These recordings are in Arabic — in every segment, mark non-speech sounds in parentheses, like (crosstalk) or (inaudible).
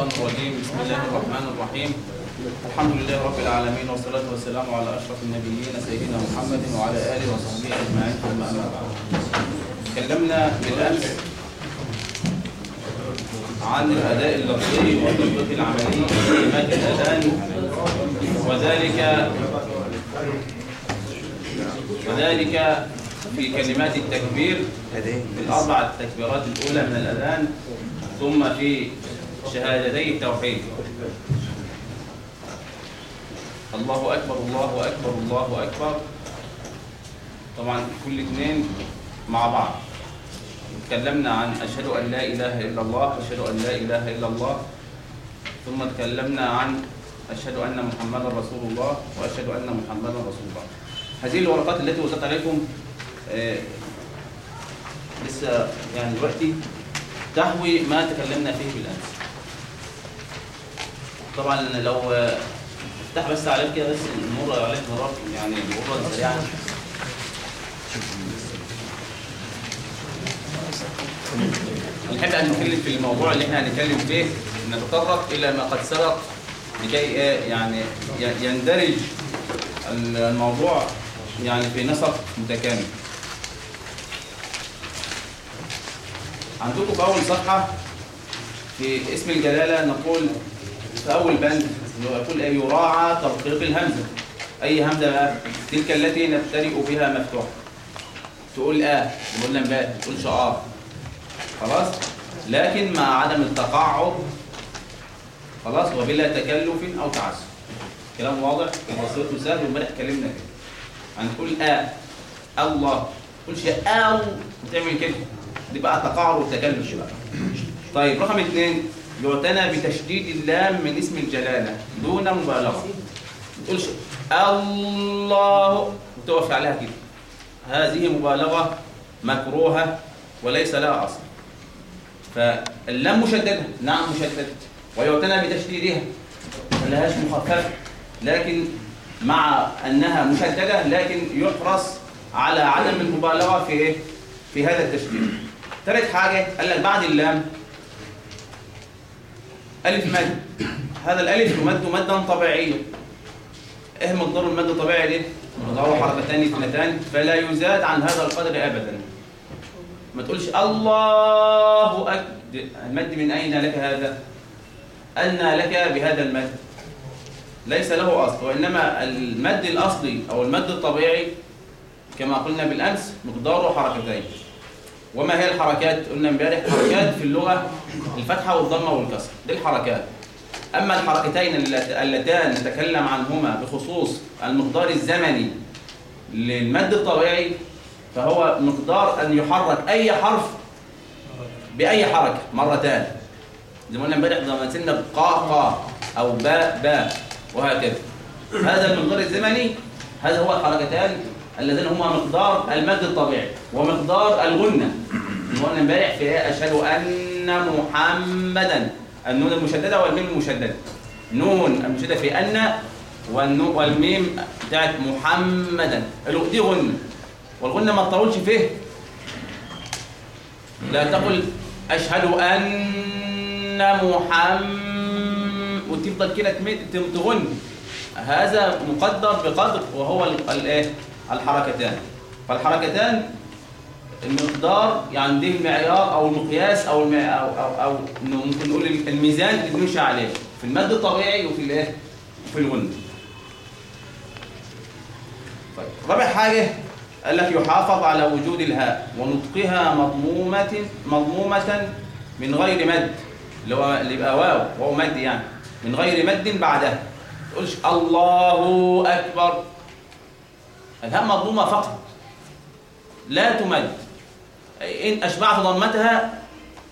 الشيطان الرجيم. بسم الله الرحمن الرحيم. الحمد لله رب العالمين والصلاة والسلام على أشرف النبيين سيدنا محمد وعلى آله وصحبه أجمعين. ثم أما بعد. تكلمنا بالأمس عن الأداء اللفظي والتطبيق العملي لكلمات الأذان وذلك وذلك في كلمات التكبير في الأربع التكبيرات الأولى من الأذان ثم في شهادتي التوحيد. الله أكبر الله أكبر الله أكبر. طبعا كل اثنين مع بعض. تكلمنا عن أشهد أن لا إله إلا الله أشهد أن لا إله إلا الله. ثم تكلمنا عن أشهد أن محمدا رسول الله وأشهد أن محمدا رسول الله. هذه الورقات التي وصلت عليكم آه، لسه يعني دلوقتي تحوي ما تكلمنا فيه بالأمس. طبعا لو افتح بس عليك كده بس نمر عليك مرات يعني مرات سريعه نحب أن نتكلم في الموضوع اللي إحنا هنتكلم فيه نتطرق إلى ما قد سبق لكي يعني يندرج الموضوع يعني في نسق متكامل. عندكم في أول صفحة في اسم الجلالة نقول أول بند أي يراعى ترقيق الهمزة. أي همزة بقى تلك التي نبتدئ بها مفتوحة. تقول آه تقول لمبات تقول شعار. خلاص؟ لكن مع عدم التقعد خلاص؟ وبلا تكلف أو تعسف. كلام واضح؟ وبسيط وسهل وامبارح اتكلمنا كده. هنقول آه الله. تقولش أو وتعمل كده. دي بقى تقاعد وتكلف بقى طيب رقم اثنين يعتنى بتشديد اللام من اسم الجلالة دون مبالغة. ما تقولش الله. وتقف عليها كده. هذه مبالغة مكروهة وليس لها أصل. فاللام مشددة. نعم مشددة. ويعتنى بتشديدها. ما لهاش مخففة لكن مع أنها مشددة لكن يحرص على عدم المبالغة في إيه؟ في هذا التشديد. ثالث حاجة قال لك بعد اللام ألف مد. هذا الألف يمد مدا طبيعيا. إيه مقدار المد الطبيعي دي؟ مقداره حركتان اثنتان فلا يزاد عن هذا القدر أبدا. ما تقولش الله أكبر المد من أين لك هذا؟ أن لك بهذا المد. ليس له أصل وإنما المد الأصلي أو المد الطبيعي كما قلنا بالأمس مقداره حركتين. وما هي الحركات؟ قلنا امبارح حركات في اللغة الفتحة والضمة والكسر. دي الحركات. أما الحركتين اللت- اللتان نتكلم عنهما بخصوص المقدار الزمني للمد الطبيعي فهو مقدار أن يحرك أي حرف بأي حركة مرتان. زي ما قلنا امبارح مثلنا بقا قا أو باء باء وهكذا. هذا المقدار الزمني هذا هو الحركتان الذين هما مقدار المد الطبيعي ومقدار الغنة. قلنا امبارح في أشهد أن محمدا النون المشددة والميم المشددة. نون المشددة في والنو- والميم بتاعت محمدا. دي غنة. والغنة ما تطولش فيه لا تقل أشهد أن محمد. وتفضل كده تغن. هذا مقدر بقدر وهو ال- الايه الحركتان. فالحركتان المقدار يعني دي المعيار أو المقياس أو المع... أو أو, أو إنه ممكن نقول الميزان اللي بنمشي عليه في المد الطبيعي وفي الايه؟ وفي الغنة طيب رابع حاجة قال لك يحافظ على وجود الهاء ونطقها مضمومة مضمومة من غير مد. اللي هو اللي يبقى واو واو مد يعني. من غير مد بعدها. ما تقولش الله أكبر. الهاء مضمومة فقط. لا تمد. إن أشبعت ضمتها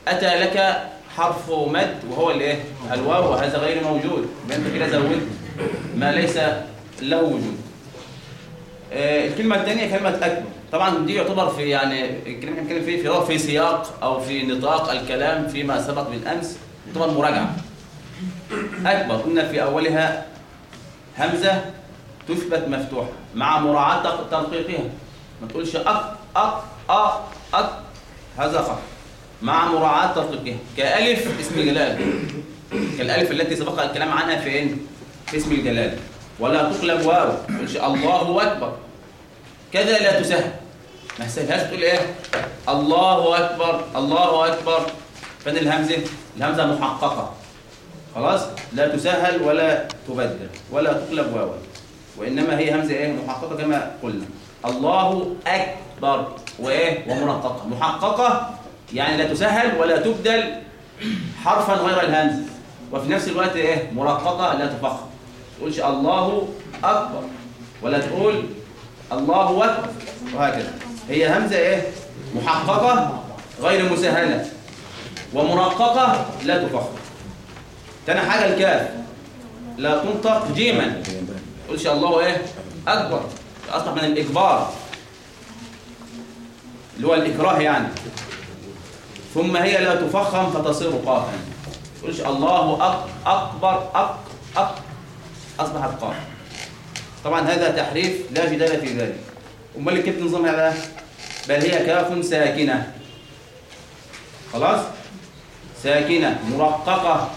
أتى لك حرف مد وهو الإيه؟ الواو وهذا غير موجود. انت كده زودت ما ليس له وجود. آه، الكلمة الثانية كلمة أكبر طبعا دي يعتبر في يعني الكلمة اللي بنتكلم فيه في في سياق أو في نطاق الكلام فيما سبق بالأمس. يعتبر مراجعة. أكبر. قلنا في أولها همزة تثبت مفتوحة مع مراعاة تنقيقها ما تقولش أك أك أ أك هذا خطأ مع مراعاة تنقيقها كألف اسم جلال كالألف التي سبق الكلام عنها فين في اسم الجلال. ولا تقلب واو. تقولش الله أكبر. كذا لا تسهل. ما تسهلهاش تقول إيه؟ الله أكبر. الله أكبر. فين الهمزة؟ الهمزة محققة. خلاص؟ لا تسهل ولا تبدل. ولا تقلب واو. وإنما هي همزة إيه؟ محققة كما قلنا. الله أكبر. وإيه؟ ومنققة. محققة يعني لا تسهل ولا تبدل حرفا غير الهمزة. وفي نفس الوقت إيه؟ مرققه لا تفخم تقولش الله أكبر. ولا تقول الله أكبر. وهكذا. هي همزة إيه؟ محققة غير مسهلة. ومرققه لا تفخم تاني حاجة الكاف. لا تنطق جيما. تقولش الله إيه؟ أكبر أصبح من الإكبار. اللي هو الإكراه يعني. ثم هي لا تفخم فتصير قافا تقولش الله أك أكبر أك أك أصبحت قاف طبعا هذا تحريف لا جدال في ذلك. امال كيف نظامها بقى بل هي كاف ساكنة. خلاص؟ ساكنة مرققة.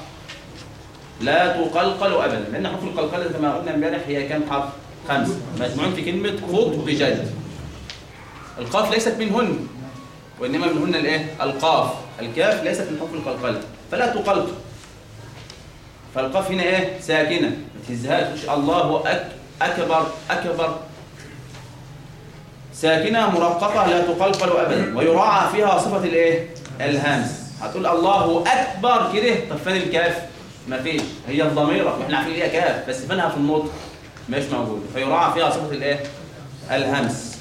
لا تقلقل ابدا. لأن حرف القلقلة كما قلنا امبارح هي كم حرف؟ خمسه مجموعين في كلمة خط بجد. القاف ليست منهن وإنما منهن الإيه؟ القاف. الكاف ليست من حرف القلقلة. فلا تقلقل فالقاف هنا إيه؟ ساكنة. ما تهزهاش الله أك أكبر أكبر. ساكنة مرققة لا تقلقل ابدا. ويراعى فيها صفة الإيه؟ الهمس. هتقول الله أكبر كده؟ طب فين الكاف؟ ما فيش. هي الضميره وإحنا عارفين هي كاف بس فينها في النطق مش موجود. فيراعى فيها صفه الإيه؟ الهمس.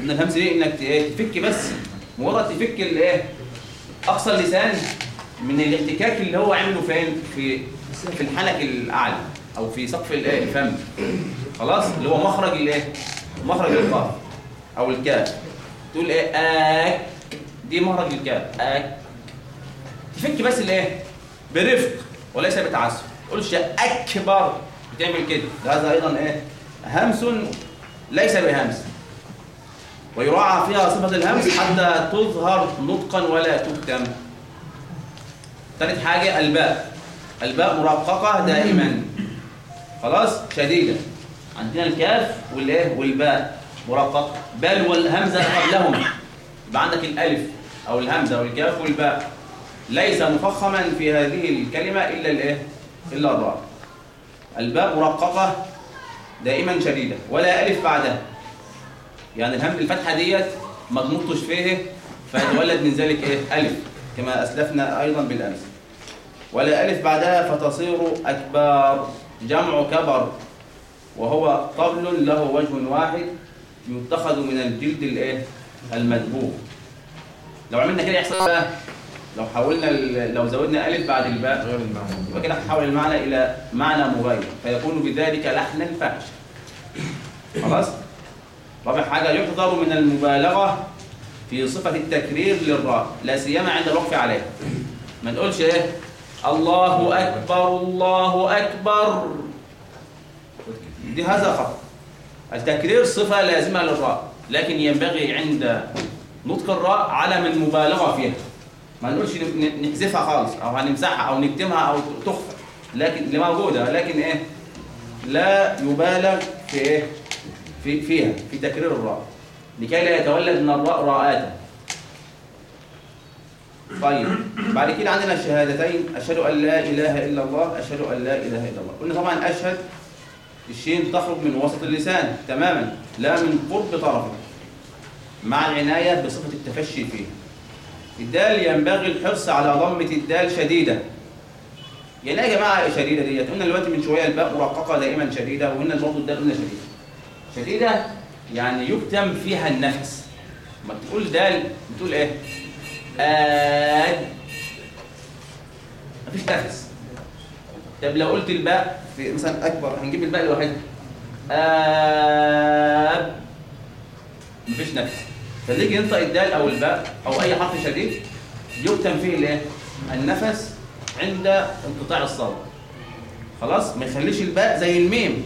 إن الهمس دي إنك إيه؟ تفك بس مجرد تفك الإيه؟ أقصى اللسان من الاحتكاك اللي هو عمله فين؟ في في الحلق الأعلى أو في سقف الإيه؟ الفم. خلاص؟ اللي هو مخرج الإيه؟ مخرج القاف أو الكاف. تقول إيه؟ آك. دي مخرج الكاف. آك. تفك بس الإيه؟ برفق. وليس بتعسف. تقولش أكبر بتعمل كده. هذا أيضا إيه؟ همس ليس بهمس. ويراعى فيها صفة الهمس حتى تظهر نطقا ولا تكتم. ثالث حاجة الباء. الباء مرققة دائما. خلاص؟ شديدة. عندنا الكاف والإيه؟ والباء. مرققة بل والهمزة قبلهم. يبقى عندك الألف أو الهمزة والكاف والباء. ليس مفخما في هذه الكلمة إلا الإيه؟ إلا الراء. الباء مرققة دائما شديدة ولا ألف بعدها. يعني الهم الفتحة ديت ما تنطش فيه فيتولد من ذلك إيه؟ ألف كما أسلفنا أيضا بالأمس. ولا ألف بعدها فتصير أكبار جمع كبر وهو طبل له وجه واحد يتخذ من الجلد الإيه؟ المدبوغ لو عملنا كده يحصل بقى لو حولنا لو زودنا ألف بعد الباء غير المعنى يبقى كده هنحول المعنى إلى معنى مغاير فيكون بذلك لحنا فاحشا خلاص؟ رابع حاجة يحذر من المبالغة في صفة التكرير للراء لا سيما عند الوقف عليها ما نقولش إيه؟ الله أكبر الله أكبر. دي هذا خطأ التكرير صفة لازمة للراء لكن ينبغي عند نطق الراء علم المبالغة فيها. ما نقولش نحذفها خالص أو هنمسحها أو نكتمها أو تخفى. لكن اللي موجودة لكن إيه؟ لا يبالغ في إيه؟ في فيها في تكرير الراء. لكي لا يتولد من الراء راءات. طيب بعد كده عندنا الشهادتين. أشهد أن لا إله إلا الله أشهد أن لا إله إلا الله. قلنا طبعا أشهد الشين تخرج من وسط اللسان تماما لا من قرب طرفه مع العناية بصفة التفشي فيه. الدال ينبغي الحرص على ضمة الدال شديدة. يعني إيه يا جماعة شديدة ديت. قلنا دلوقتي من شوية الباء مرققة دائما شديدة وهنا برضه الدال قلنا شديدة شديدة يعني يكتم فيها النفس. ما تقول دال بتقول إيه؟ آد. مفيش نفس. طب لو قلت الباء في مثلا أكبر هنجيب الباء لوحدها آب. مفيش نفس. فليجي ينطق الدال أو الباء أو أي حرف شديد يكتم فيه الايه النفس عند انقطاع الصوت خلاص؟ ما يخليش الباء زي الميم.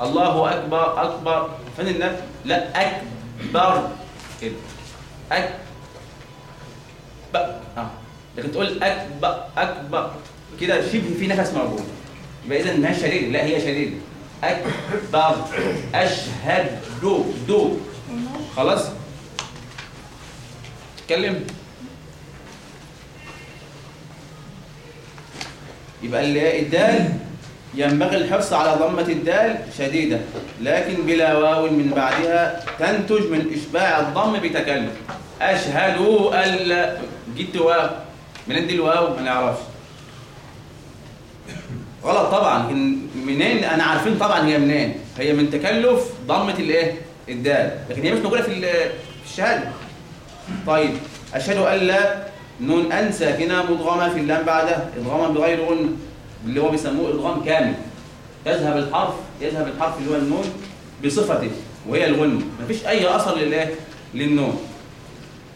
الله أكبر أكبر. فين النفس؟ لا أكبر. كده. اك ب آه. لكن تقول أكبر أكبر. كده شبه في نفس موجود. يبقى اذا ما هي شديده لا هي شديده أكبر. أشهد دو دو. خلاص؟ اتكلم يبقى ال- الدال ينبغي الحرص على ضمة الدال شديدة لكن بلا واو من بعدها تنتج من إشباع الضم بتكلم. أشهد أن لا جبت واو. منين دي الواو؟ ما نعرفش. غلط طبعا. منين؟ أنا عارفين طبعا هي منين. هي من تكلف ضمة الإيه؟ الدال. لكن هي مش موجودة في ال- في الشهادة. طيب أشهد أن لا نون أن ساكنة مدغمه في اللام بعدها ادغاما بغير غن اللي هو بيسموه ادغام كامل. يذهب الحرف يذهب الحرف اللي هو النون بصفته وهي الغن. مفيش أي اثر للإيه؟ للنون.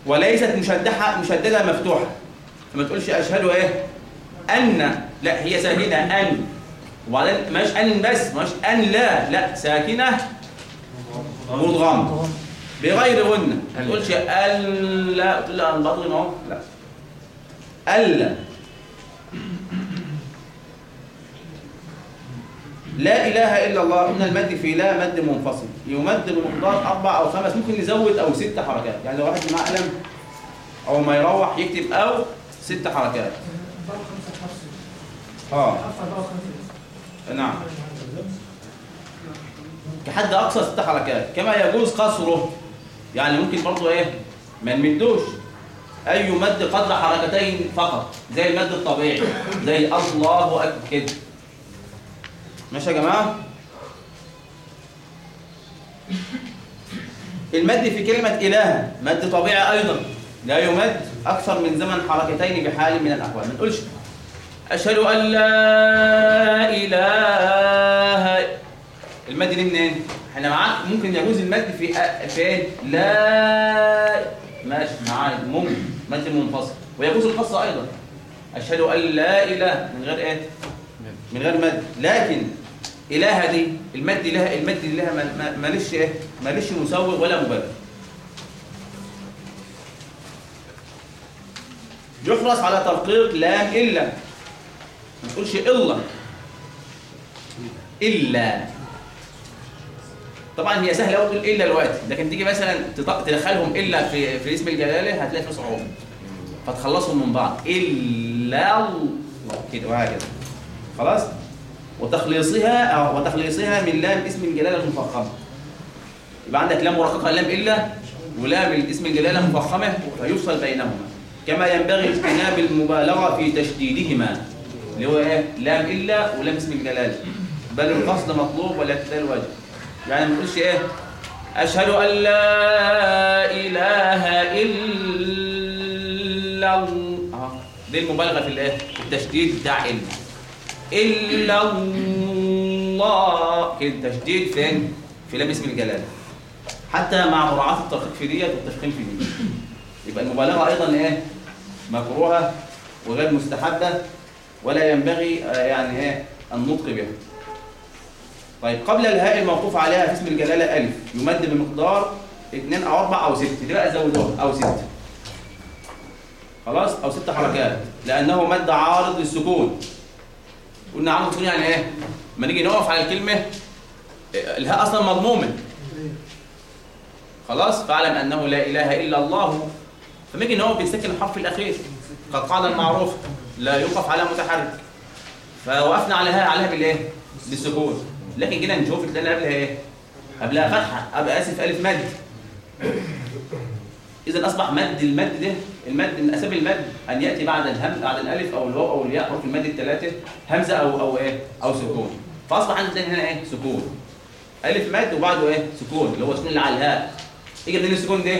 وليست مشدحة مشددة مفتوحة. فما تقولش أشهد إيه؟ أن. لا هي ساكنة. أن. وبعدين مش أن بس مش أن لا لا ساكنة مدغمه بغير غنه ما تقولش ألا. تقول لا أنا بضغم اهو لا. ألا. لا إله إلا الله. قلنا المد في لا مد منفصل. يمد بمقدار أربع أو خمس. ممكن نزود أو ست حركات. يعني لو واحد معاه قلم أو ما يروح يكتب أو ست حركات. وخمسة نعم. كحد أقصى ست حركات. كما يجوز قصره. يعني ممكن برضه إيه ما نمدوش. أي مد قدر حركتين فقط زي المد الطبيعي زي الله أكبر كده. ماشي يا جماعة؟ المد في كلمة إله مد طبيعي أيضا لا يمد أكثر من زمن حركتين بحال من الأحوال. ما نقولش أشهد أن لا إله المد دي منين؟ إحنا معاك ممكن يجوز المد في فين؟ لا. ماشي معاك ممكن مد منفصل. ويجوز القص أيضا. أشهد أن لا إله من غير إيه؟ من غير مد. لكن إله دي المد لها المد لها ما- ما- ماليش إيه؟ ماليش مسوغ ولا مبرر. يحرص على ترقيق لام إلا. ما تقولش إلا. إلا. طبعا هي سهلة قوي إلا دلوقتي لكن تيجي مثلا تدخلهم إلا في في اسم الجلالة هتلاقي في صعوبه فتخلصهم من بعض. إلا كده وهكذا خلاص؟ وتخليصها وتخليصها من لام اسم الجلالة المفخمة. يبقى عندك لام مرققه لام إلا ولام الاسم الجلالة مفخمه فيفصل بينهما. كما ينبغي اجتناب المبالغة في تشديدهما اللي هو إيه؟ لام إلا ولام اسم الجلالة. بل القصد مطلوب والاعتدال واجب. يعني ما تقولش إيه؟ أشهد أن لا إله إلا الله. آه. دي المبالغة في الإيه؟ التشديد بتاع الا إلا الله. كده تشديد فين؟ في لام اسم الجلاله حتى مع مراعاة الترقيق في ديت والتفخيم في ديت. يبقى المبالغة أيضا إيه؟ مكروهة وغير مستحبة ولا ينبغي آه، يعني إيه؟ النطق بها. طيب قبل الهاء الموقوف عليها في اسم الجلالة ألف يمد بمقدار اثنين أو أربع أو ست دي بقى زودوها أو ست خلاص؟ أو ست حركات لأنه مد عارض للسكون قلنا عارض السكون يعني إيه؟ لما نيجي نقف على الكلمة الهاء أصلا مضمومة. خلاص؟ فاعلم أنه لا إله إلا الله. فما نيجي نقف بنسكن الحرف الأخير قد قال المعروف لا يوقف على متحرك. فوقفنا على ها عليها بالإيه؟ بالسكون. لكن جينا نشوف تلاقي قبلها إيه؟ قبلها فتحة. أبقى آسف ألف مد إذا أصبح مد المد ده المد من أسباب المد أن يأتي بعد الهم بعد الألف أو الواو أو الياء حروف المد الثلاثه همزة أو أو إيه؟ أو سكون. فأصبح عندنا هنا إيه؟ سكون. ألف مد وبعده إيه؟ سكون اللي هو السكون اللي على الهاء يجي منين السكون ده؟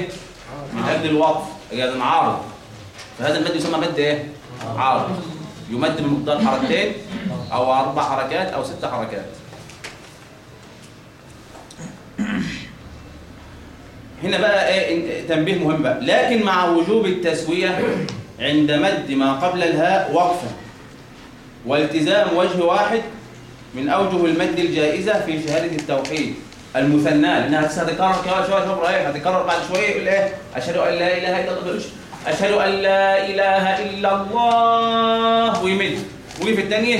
من قبل الوقف. يجي من عارض فهذا المد يسمى مد إيه؟ عارض. يمد بمقدار حركتين أو أربع حركات أو ست حركات. هنا بقى إيه تنبيه مهم بقى. لكن مع وجوب التسوية عند مد ما قبل الهاء وقفا. والتزام وجه واحد من أوجه المد الجائزة في شهادة التوحيد المثناه لأنها هتتكرر كمان شوية شوية إيه هتتكرر بعد شوية يقول إيه؟ أشهد أن لا إله إلا الله أشهد أن لا إله إلا الله ويمد وفي الثانية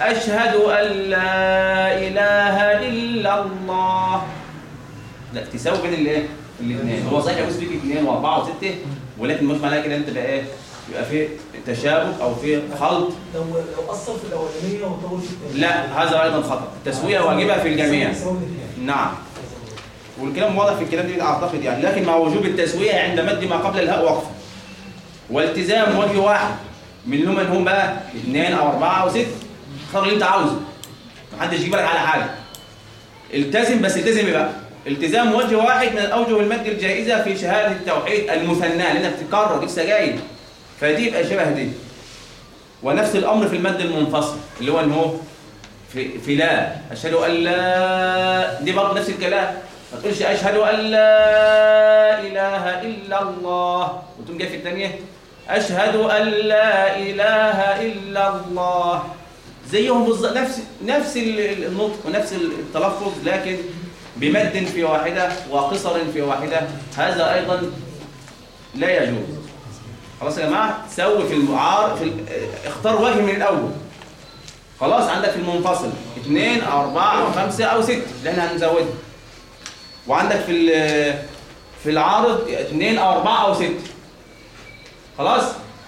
أشهد أن لا إله إلا الله. لا تساوي بين الإيه؟ الاثنين. هو صحيح يجوز فيك اثنين وأربعة وستة ولكن مش معناها كده إنت بقى إيه يبقى في تشابك أو في خلط. لو لو أثر في الأولانية وطول في الثانية. لا هذا أيضا خطأ. التسوية واجبه في الجميع. نعم. والكلام واضح في الكلام دي أعتقد يعني. لكن مع وجوب التسوية عند مد ما قبل الهاء وقفا والتزام وجه واحد. منهم من هم بقى اثنين أو أربعة أو ستة. اختار اللي أنت عاوزه. محدش يجيب لك على حاجة. التزم بس التزم بقى؟ التزام وجه واحد من الاوجه المد الجائزة في شهادة التوحيد المثناه لانها بتتكرر لسه جاي. فدي يبقى شبه دي. ونفس الأمر في المد المنفصل اللي هو ان هو في, في لا. أشهد أن لا. دي برضه نفس الكلام. ما تقولش أشهد أن لا إله إلا الله. وتقوم جاي في الثانية. أشهد أن لا إله إلا الله. زيهم بالظبط نفس نفس ال- النطق ونفس التلفظ لكن بمد في واحدة وقصر في واحدة هذا أيضا لا يجوز. خلاص يا جماعة سوي في المعار في ال- اختار وجه من الأول. خلاص عندك في المنفصل. اثنين أو أربعة أو خمسة أو ستة اللي إحنا هنزودها وعندك في ال- في العارض اثنين أو أربعة أو ستة. خلاص؟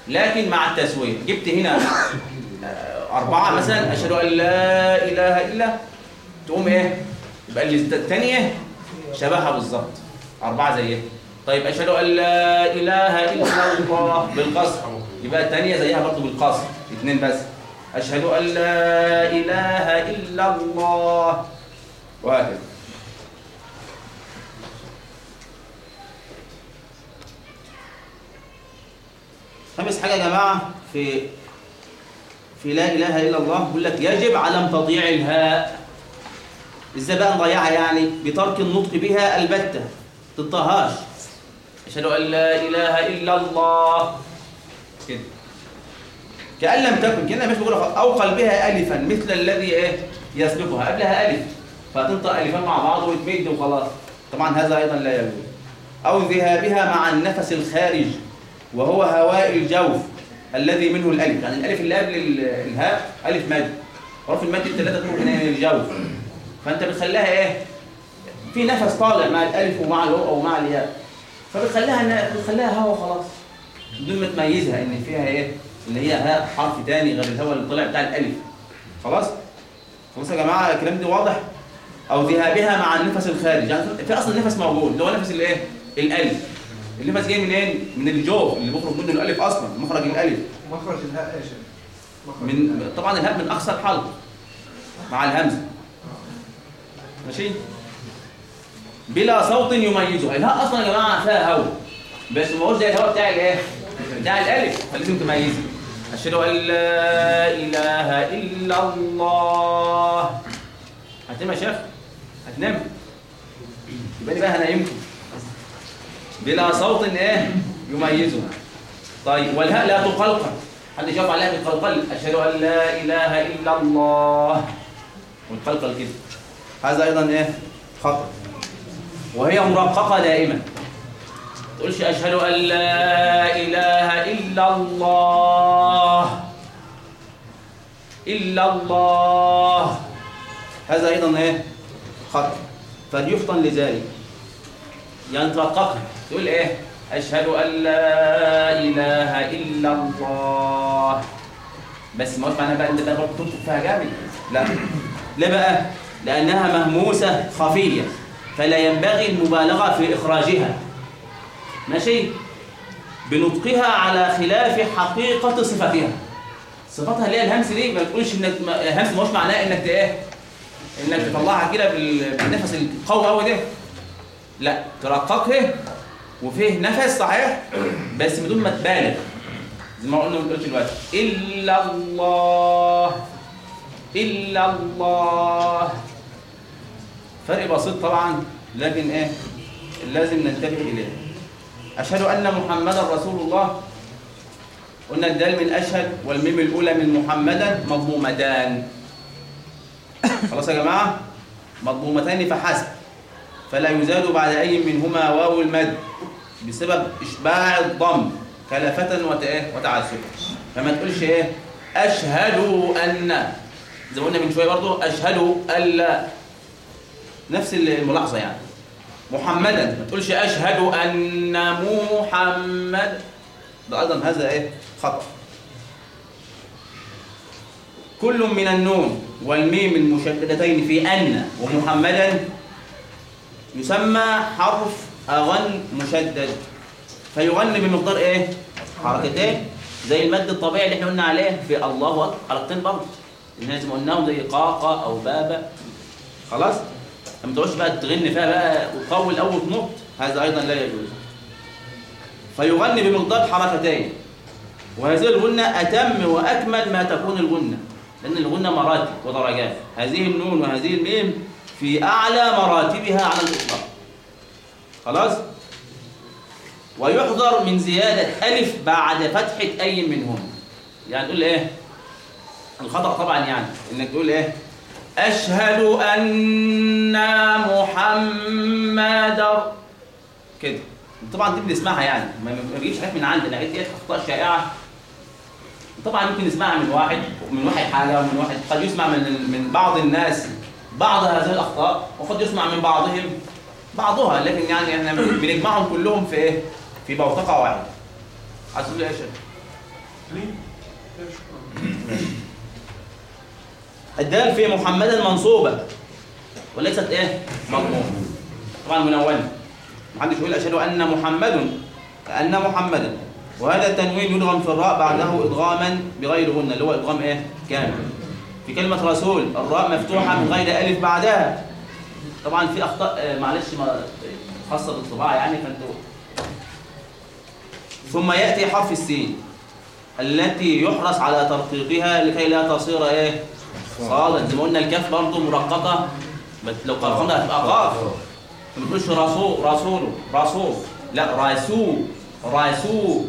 لكن مع التسوية. جبت هنا آه، أربعة مثلا أشهد أن لا إله إلا تقوم إيه؟ يبقى الثانية شبهها بالظبط. أربعة زيها. طيب أشهد أن لا إله إلا الله بالقصر. يبقى الثانية زيها برضه بالقصر. اثنين بس. أشهد أن لا إله إلا الله. وهكذا خامس حاجة يا جماعة في في لا إله إلا الله بيقول لك يجب عدم تضييع الهاء إزاي بقى نضيعها يعني بترك النطق بها البتة تنطقهاش أشهد أن لا إله إلا الله. كده. كأن لم تكن كده مش بقول أو قلبها الفا مثل الذي إيه؟ يسبقها. قبلها ألف. فتنطق الفان مع بعض وتمد وخلاص. طبعا هذا أيضا لا يجوز أو ذهابها مع النفس الخارج وهو هواء الجوف الذي منه الألف. يعني الألف اللي قبل ال- الهاء ألف مد. حروف المد الثلاثه تكون من الجوف. فانت بتخليها إيه؟ في نفس طالع مع الألف ومع الواو أو مع الياء. فبتخليها بتخليها هوا خلاص. بدون ما تميزها إن فيها إيه؟ اللي هي هاء حرف تاني غير الهواء اللي طلع بتاع الألف. خلاص؟ خلاص يا جماعة الكلام ده واضح؟ أو ذهابها مع النفس الخارج. يعني في أصلا نفس موجود. اللي هو نفس الإيه؟ الألف. النفس جاي منين من الجوف اللي بيخرج منه الألف أصلا مخرج الألف. مخرج الهاء إيش؟ من طبعا الهاء من أقصى الحلق مع الهمزة. ماشي؟ بلا صوت يميزها الهاء أصلا يا جماعة فيها هواء بس ما هوش زي الهواء بتاع الايه بتاع الألف. فلازم تميزه. أشهد أن لا إله إلا الله. هتنام يا شيخ؟ هتنام. يبقى بقى هنايمكم بلا صوت إيه؟ يميزها طيب والهاء لا تقلقل. حد يجاوب عليها بالقلقل؟ أشهد أن لا إله إلا الله. والقلقل كده. هذا أيضا إيه؟ خطأ. وهي مرققة دائما. ما تقولش أشهد أن لا إله إلا الله. إلا الله. هذا أيضا إيه؟ خطأ. فليفطن لذلك. يعني ترققها تقول إيه؟ أشهد أن لا إله إلا الله. بس ما هوش معناها بقى انت بقى برضه تنطق فيها جامد لا. ليه بقى؟ لأنها مهموسة خفية فلا ينبغي المبالغة في إخراجها. ماشي؟ بنطقها على خلاف حقيقة صفتها. صفتها اللي هي الهمس دي ما تقولش إنك الهمس هوش معناه إنك إيه؟ إنك تطلعها كده بال- بالنفس القوي قوي ده. لا ترققها وفيه نفس صحيح بس بدون ما تبالغ. زي ما قلنا قلت دلوقتي إلا الله. إلا الله. فرق بسيط طبعا لكن إيه؟ لازم ننتبه إليه. أشهد أن محمدا رسول الله. قلنا الدال من أشهد والميم الأولى من محمدا مضمومتان. خلاص يا جماعة؟ مضمومتان فحسب. فلا يزاد بعد أي منهما واو المد بسبب إشباع الضم وت- إيه؟ وتعسفا فما تقولش إيه؟ أشهد أن. زي ما قلنا من شوية برضو أشهد ألا نفس الملاحظة يعني. محمدا ما تقولش أشهد أن محمد. ده أيضا هذا إيه؟ خطأ. كل من النون والميم المشددتين في أن ومحمدا يسمى حرف أغن مشدد. فيغني بمقدار إيه؟ حركتين. زي المد الطبيعي اللي إحنا قلنا عليه في الله أكبر. حركتين برضه. لازم قلناهم زي قاقة أو بابا خلاص؟ ما تقعدش بقى تغني فيها بقى وتطول أول نقط هذا أيضا لا يجوز. فيغني بمقدار حركتين. وهذه الغنة أتم وأكمل ما تكون الغنة لأن الغنة مراتب ودرجات. هذه النون وهذه الميم في أعلى مراتبها على الإطلاق. خلاص؟ ويحذر من زيادة ألف بعد فتحة أي منهم. يعني تقول إيه؟ الخطأ طبعا يعني إنك تقول إيه؟ أشهد أن محمد كده. طبعا دي بنسمعها يعني. ما بيجيش حاجات من عندنا. دي أخطاء شائعة طبعا ممكن نسمعها من واحد من واحد حاجة ومن واحد. قد يسمع من من بعض الناس بعض هذه الأخطاء وقد يسمع من بعضهم بعضها. لكن يعني إحنا بنجمعهم كلهم في إيه؟ في بوتقة واحدة. عايز تقول إيه يا شيخ؟ (laughs) الدال في محمدا منصوبة وليست إيه؟ مضمومة طبعا منونة محدش يقول أشهد أن محمد أن محمدا. وهذا التنوين يدغم في الراء بعده إدغاما بغير اللي هو إدغام إيه؟ كامل. في كلمة رسول الراء مفتوحة من غير ألف بعدها. طبعا في أخطاء آه، معلش ما خاصة بالطباعة يعني فانتوا. ثم يأتي حرف السين التي يحرص على ترقيقها لكي لا تصير إيه؟ صادا زي ما قلنا الكاف برضه مرققة. بس لو قرقنا هتبقى قاف. ما تقولش رسول رسول رسول. لا رسول رسول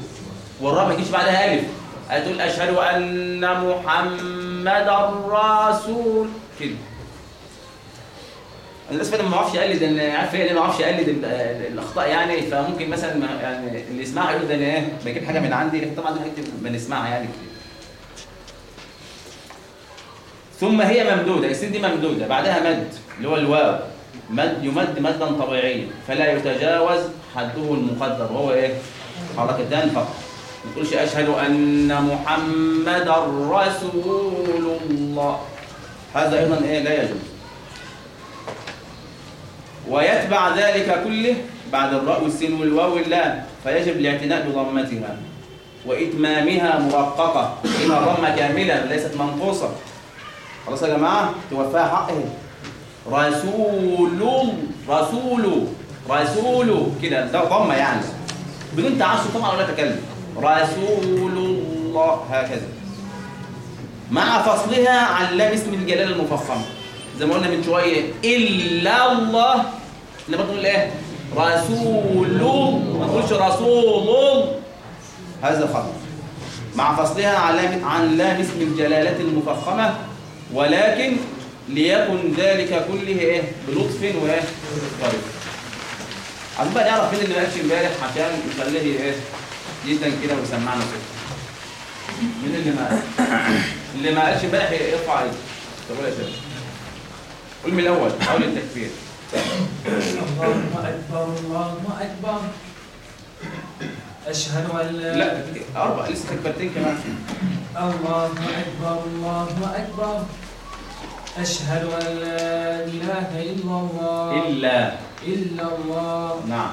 والراء ما يجيش بعدها ألف. هتقول أشهد أن محمدا رسول كده. أنا للاسف أنا ما أعرفش اقلد أنا عارف إيه؟ ما أعرفش اقلد ال- ال- الأخطاء يعني. فممكن مثلا يعني اللي يسمعها يقول ده أنا إيه؟ بجيب حاجة من عندي. طبعا دي حاجات بنسمعها يعني كتير. ثم هي ممدودة. السين دي ممدودة. بعدها مد اللي هو الواو. مد يمد مدا طبيعيا. فلا يتجاوز حده المقدر. وهو إيه؟ حركتان فقط. ما تقولش أشهد أن محمدا رسول الله. هذا أيضا إيه؟ لا يجوز. ويتبع ذلك كله بعد الراء والسين والواو واللام. فيجب الاعتناء بضمتها وإتمامها مرققة. إنها ضمة كاملة ليست منقوصة. خلاص يا جماعة توفاها حقه. رسول رسول رسول كده ده ضمة يعني. بدون تعسف طبعا ولا تكلم. رسول الله هكذا. مع فصلها عن لام اسم الجلالة المفخمة زي ما قلنا من شوية إلا الله. اللي بتقول إيه؟ رسول ما تقولش رسول. هذا خطأ مع فصلها عن لام اسم الجلالة المفخمة ولكن ليكن ذلك كله إيه؟ بلطف وإيه؟ طريق. عايزين بقى نعرف مين اللي ما قالش امبارح عشان نخليه إيه؟ جدا كده ويسمعنا كده. مين اللي ما اللي ما قالش امبارح يرفع إيده. طب قول يا شباب قول من الأول أول التكفير الله أكبر الله أكبر أشهد أن لا لا أربع لسه تكبيرتين كمان. الله أكبر الله أكبر. أشهد أن لا إله إلا الله. إلا. إلا الله. نعم.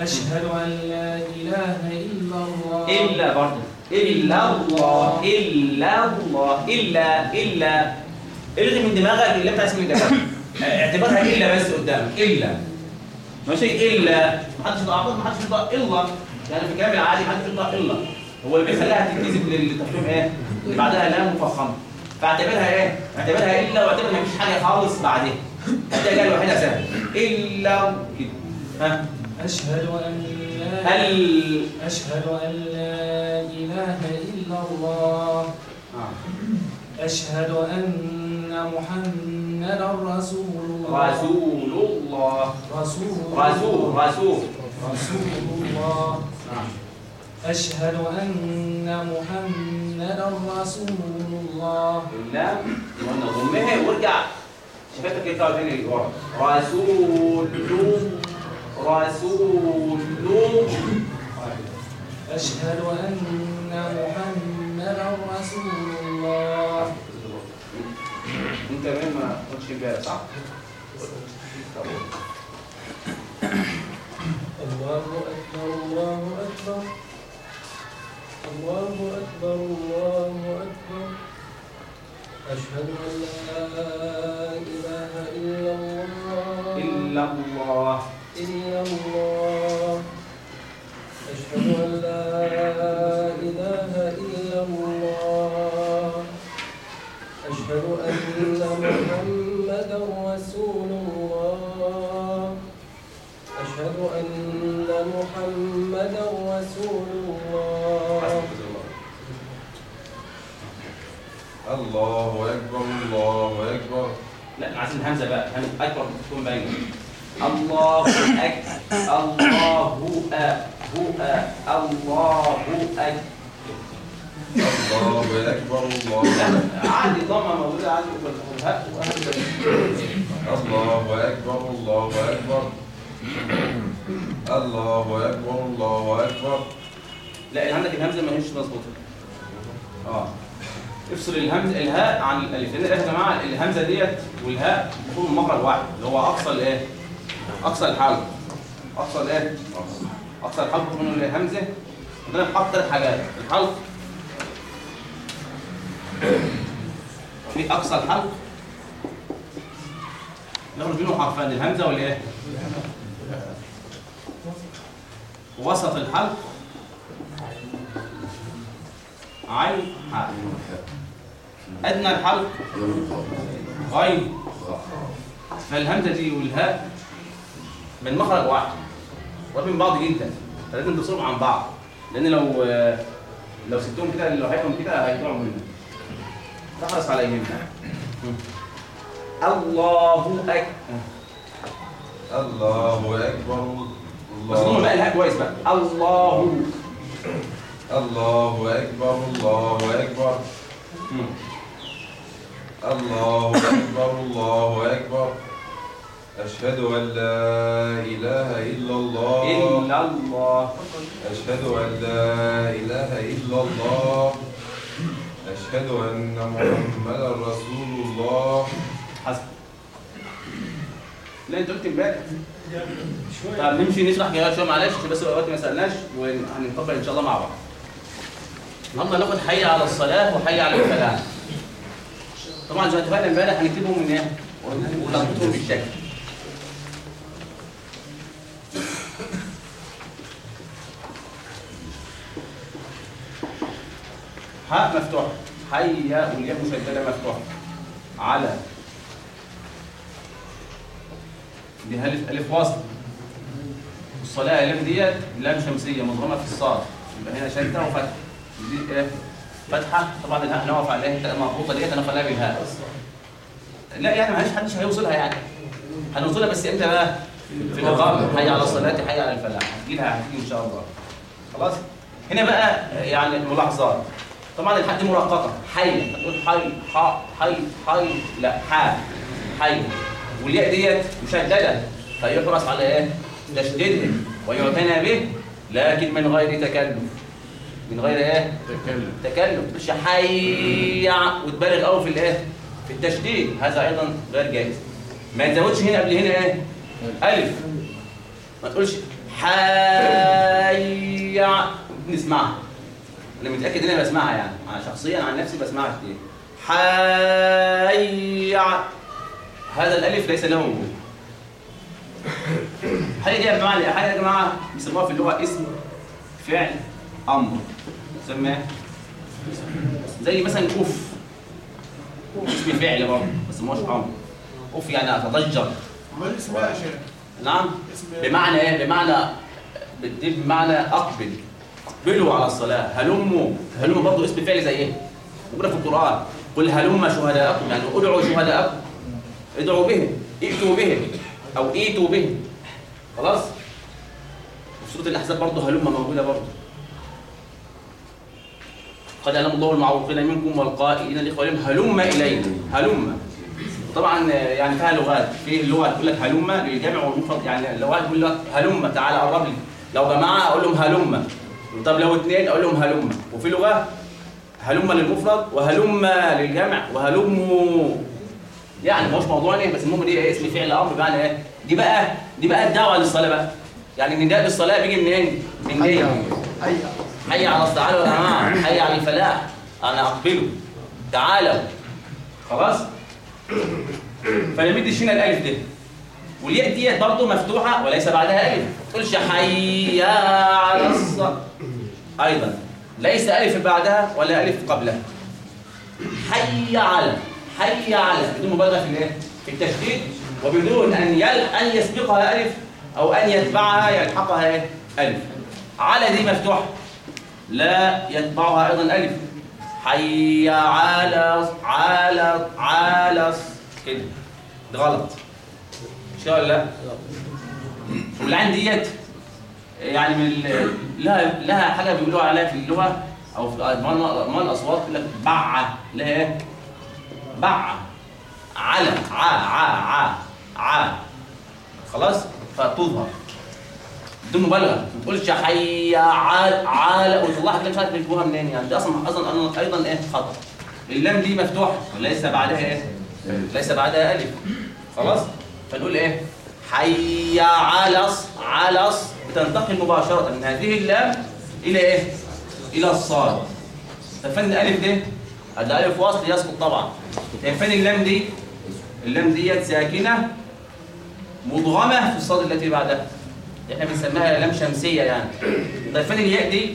أشهد أن لا إله إلا الله. إلا برضه إلا الله. إلا الله. إلا إلا. الغي من دماغك إلا بتاع اسم الجلال (laughs) اعتبرها إلا بس قدامك إلا. ماشي؟ إلا. ما حدش يضع ما حدش يضع إلا. يعني في الكلام العادي ما حدش يضع إلا. هو اللي بيخليها للتفخيم إيه؟ اللي بعدها لام مفخمه فاعتبرها إيه؟ اعتبرها إلا واعتبر ما فيش حاجة خالص بعدها. هتلاقي جاية الوحيده سهله إلا كده ها؟ أشهد أن لا هل أشهد أن لا إله إلا الله. آه. أشهد أن محمدا رسول الله. رسول الله. رسول رسول رسول. رسول الله. نعم أشهد أن محمدا رسول الله اللام قلنا ضمها وارجع شفتك يطلع تاني لورا رسول رسول أشهد أن محمدا رسول الله أنت مين ما قلتش امبارح صح؟ الله أكبر الله أكبر. الله أكبر الله أكبر. أشهد أن لا إله إلا الله. إلا الله. إلا الله. أشهد أن لا إله إلا الله. أشهد أن محمدا الله أكبر الله أكبر. لا عايزين همزه بقى. همزه أكبر تكون باينه الله اك الله هو هو الله اك الله أكبر الله عادي ضمة موجودة عندي في الهاء وهمزه الله أكبر الله أكبر. الله أكبر الله أكبر. لا عندك الهمزة ما هيش مظبوطه آه. افصل الهمزه الهاء عن الألف. لأن يا جماعة الهمزة ديت والهاء المفروض من مخرج واحد اللي هو أقصى الإيه؟ أقصى الحلق أقصى الإيه؟ أقصى الحلق من الهمزة. عندنا بنحط ثلاث حاجات. الحلق في أقصى الحلق نخرج منه حرفان الهمزة والإيه؟ وسط الحلق عين حاء أدنى الحلق غين فالهمزة دي والهاء من مخرج واحد. قريبين من بعض جدا. فلازم تفصلهم عن بعض. لأن لو لو سبتهم كده لو هيكون كده هيطلعوا منك تحرص عليهم الله أكبر. الله أكبر. بس ضم بقى الله الهاء كويس بقى. الله. الله أكبر الله أكبر. الله أكبر الله أكبر. أشهد أن لا إله إلا الله. إلا الله. أشهد أن لا إله إلا الله. أشهد أن محمدا رسول الله. حسب. لا أنت قلت امبارح. طب نمشي نشرح كده شوية معلش عشان بس وقت ما سألناش وهنطبق إن شاء الله مع بعض. النهارده ناخد حي على الصلاة وحي على الفلاح طبعا زي ما اتفقنا امبارح هنكتبهم من إيه؟ ونلخبطهم بالشكل. حاء مفتوحه حي والياء مشدده مفتوحه على. دي الف ألف وصل. الصلاة ألف ديت لام شمسية مضغومه في الصاد. يبقى هنا شده وفتحة. دي إيه؟ فتحة. طبعا الهاء نقف عليها المربوطه ديت هنقف عليها بالهاء. لا يعني معلش محدش هيوصلها يعني. هنوصلها بس إمتى بقى؟ في النظام حي على الصلاة حي على الفلاح. هتجيلها هتيجي إن شاء الله. خلاص؟ هنا بقى يعني ملاحظات. طبعا الحد مرققه حي. هتقول حي ح حي حي. لا ح حي. والياء ديت مشددة. فيحرص على إيه؟ تشديدها. ويعتنى به. لكن من غير تكلف. من غير إيه؟ تكلم. تكلف مش حي وتبالغ قوي في الإيه؟ في التشديد. هذا أيضا غير جائز. ما تزودش هنا قبل هنا إيه؟ ألف. ما تقولش حي نسمعها أنا متأكد ان أنا بسمعها يعني. أنا شخصيا عن نفسي بسمعها كتير. حي هذا الألف ليس له وجود. حي دي يا جماعة حي يا جماعة بيسموها في اللغة اسم فعل أمر؟ سماه زي مثلا أوف. اسم فعل برضه بس ما هوش أمر أوف يعني أتضجر. امال اسمها يا شيخ؟ نعم. بمعنى إيه؟ بمعنى بدي بمعنى أقبل. اقبلوا على الصلاة. هلموا. هلموا برضه اسم فعل زي إيه؟ موجوده في القرآن. قل هلم شهداءكم. يعني ادعوا شهداءكم. ادعوا بهم. ائتوا بهم. أو ايتوا بهم. خلاص؟ وفي سورة الأحزاب برضه هلم موجودة برضه. قد يعلم الله المعوقين منكم والقائلين لاخوانهم هلم الينا هلم. طبعا يعني فيها لغات. في لغة تقول لك هلم للجمع والمفرد يعني لغات تقول لك هلم. تعالى قرب لي. لو جماعة أقول لهم هلم. طب لو اثنين أقول لهم هلم. وفي لغة هلم للمفرد وهلم للجمع وهلموا يعني مش موضوعنا بس المهم دي اسم فعل أمر. بمعنى إيه؟ دي بقى دي بقى الدعوة للصلاة بقى. يعني النداء للصلاه بيجي منين؟ من دي هيا حي على يا جماعة حي على الفلاح. أنا أقبله. تعالوا. خلاص؟ فنمد الشين الألف دي والياء ديت برضه مفتوحة وليس بعدها ألف. ما تقولش حي على الصلاة أيضا. ليس ألف بعدها ولا ألف قبلها. حي على. حي على. بدون مبالغة في الإيه؟ في التشديد. وبدون أن يل أن يسبقها ألف أو أن يتبعها يلحقها إيه؟ ألف. على دي مفتوحة. لا يتبعها أيضا ألف. حي على على على كده. ده غلط. شاء الله والعين ديت يعني من لها لها حاجة بيقولوها عليها في اللغة أو في أضمان الأصوات يقول لك بعة لها إيه؟ بعة على ع ع ع ع خلاص؟ فتظهر. بدون مبالغة. ما تقولش حي عال عال. وتطلعها كده مش عارف بيجيبوها منين يعني؟ ده أصلا أصلا أيضا إيه خطأ. اللام دي مفتوحة وليس بعدها إيه؟ ليس بعدها ألف. خلاص؟ فنقول إيه؟ حي على على بتنتقل مباشرة من هذه اللام إلى إيه؟ إلى الصاد. فين الالف دي؟ هذا ألف وصل يسقط طبعا. طيب فين اللام دي؟ اللام ديت ساكنة مضغمة في الصاد التي بعدها. إحنا بنسميها لام شمسية يعني. طيب فين الياء دي؟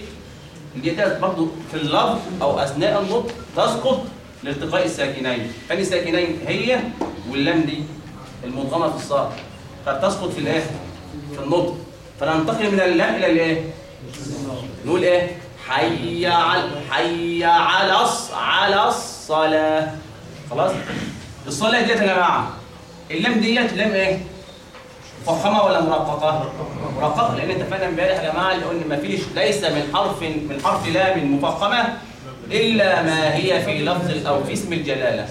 الياء دي برضه في اللفظ أو اثناء النطق تسقط لالتقاء الساكنين. فين الساكنين؟ هي واللام دي المضغمه في الصاد فبتسقط في الايه؟ في النطق. فننتقل من اللام إلى الايه؟ نقول إيه؟ حي على حي على الص- على الصلاة. خلاص؟ الصلاة ديت يا جماعة اللام ديت لام إيه؟ مفخمه ولا مرققة؟ مرققة لأن اتفقنا امبارح يا جماعة قلنا مفيش ليس من حرف من حرف لام مفخمة إلا ما هي في لفظ أو في اسم الجلالة.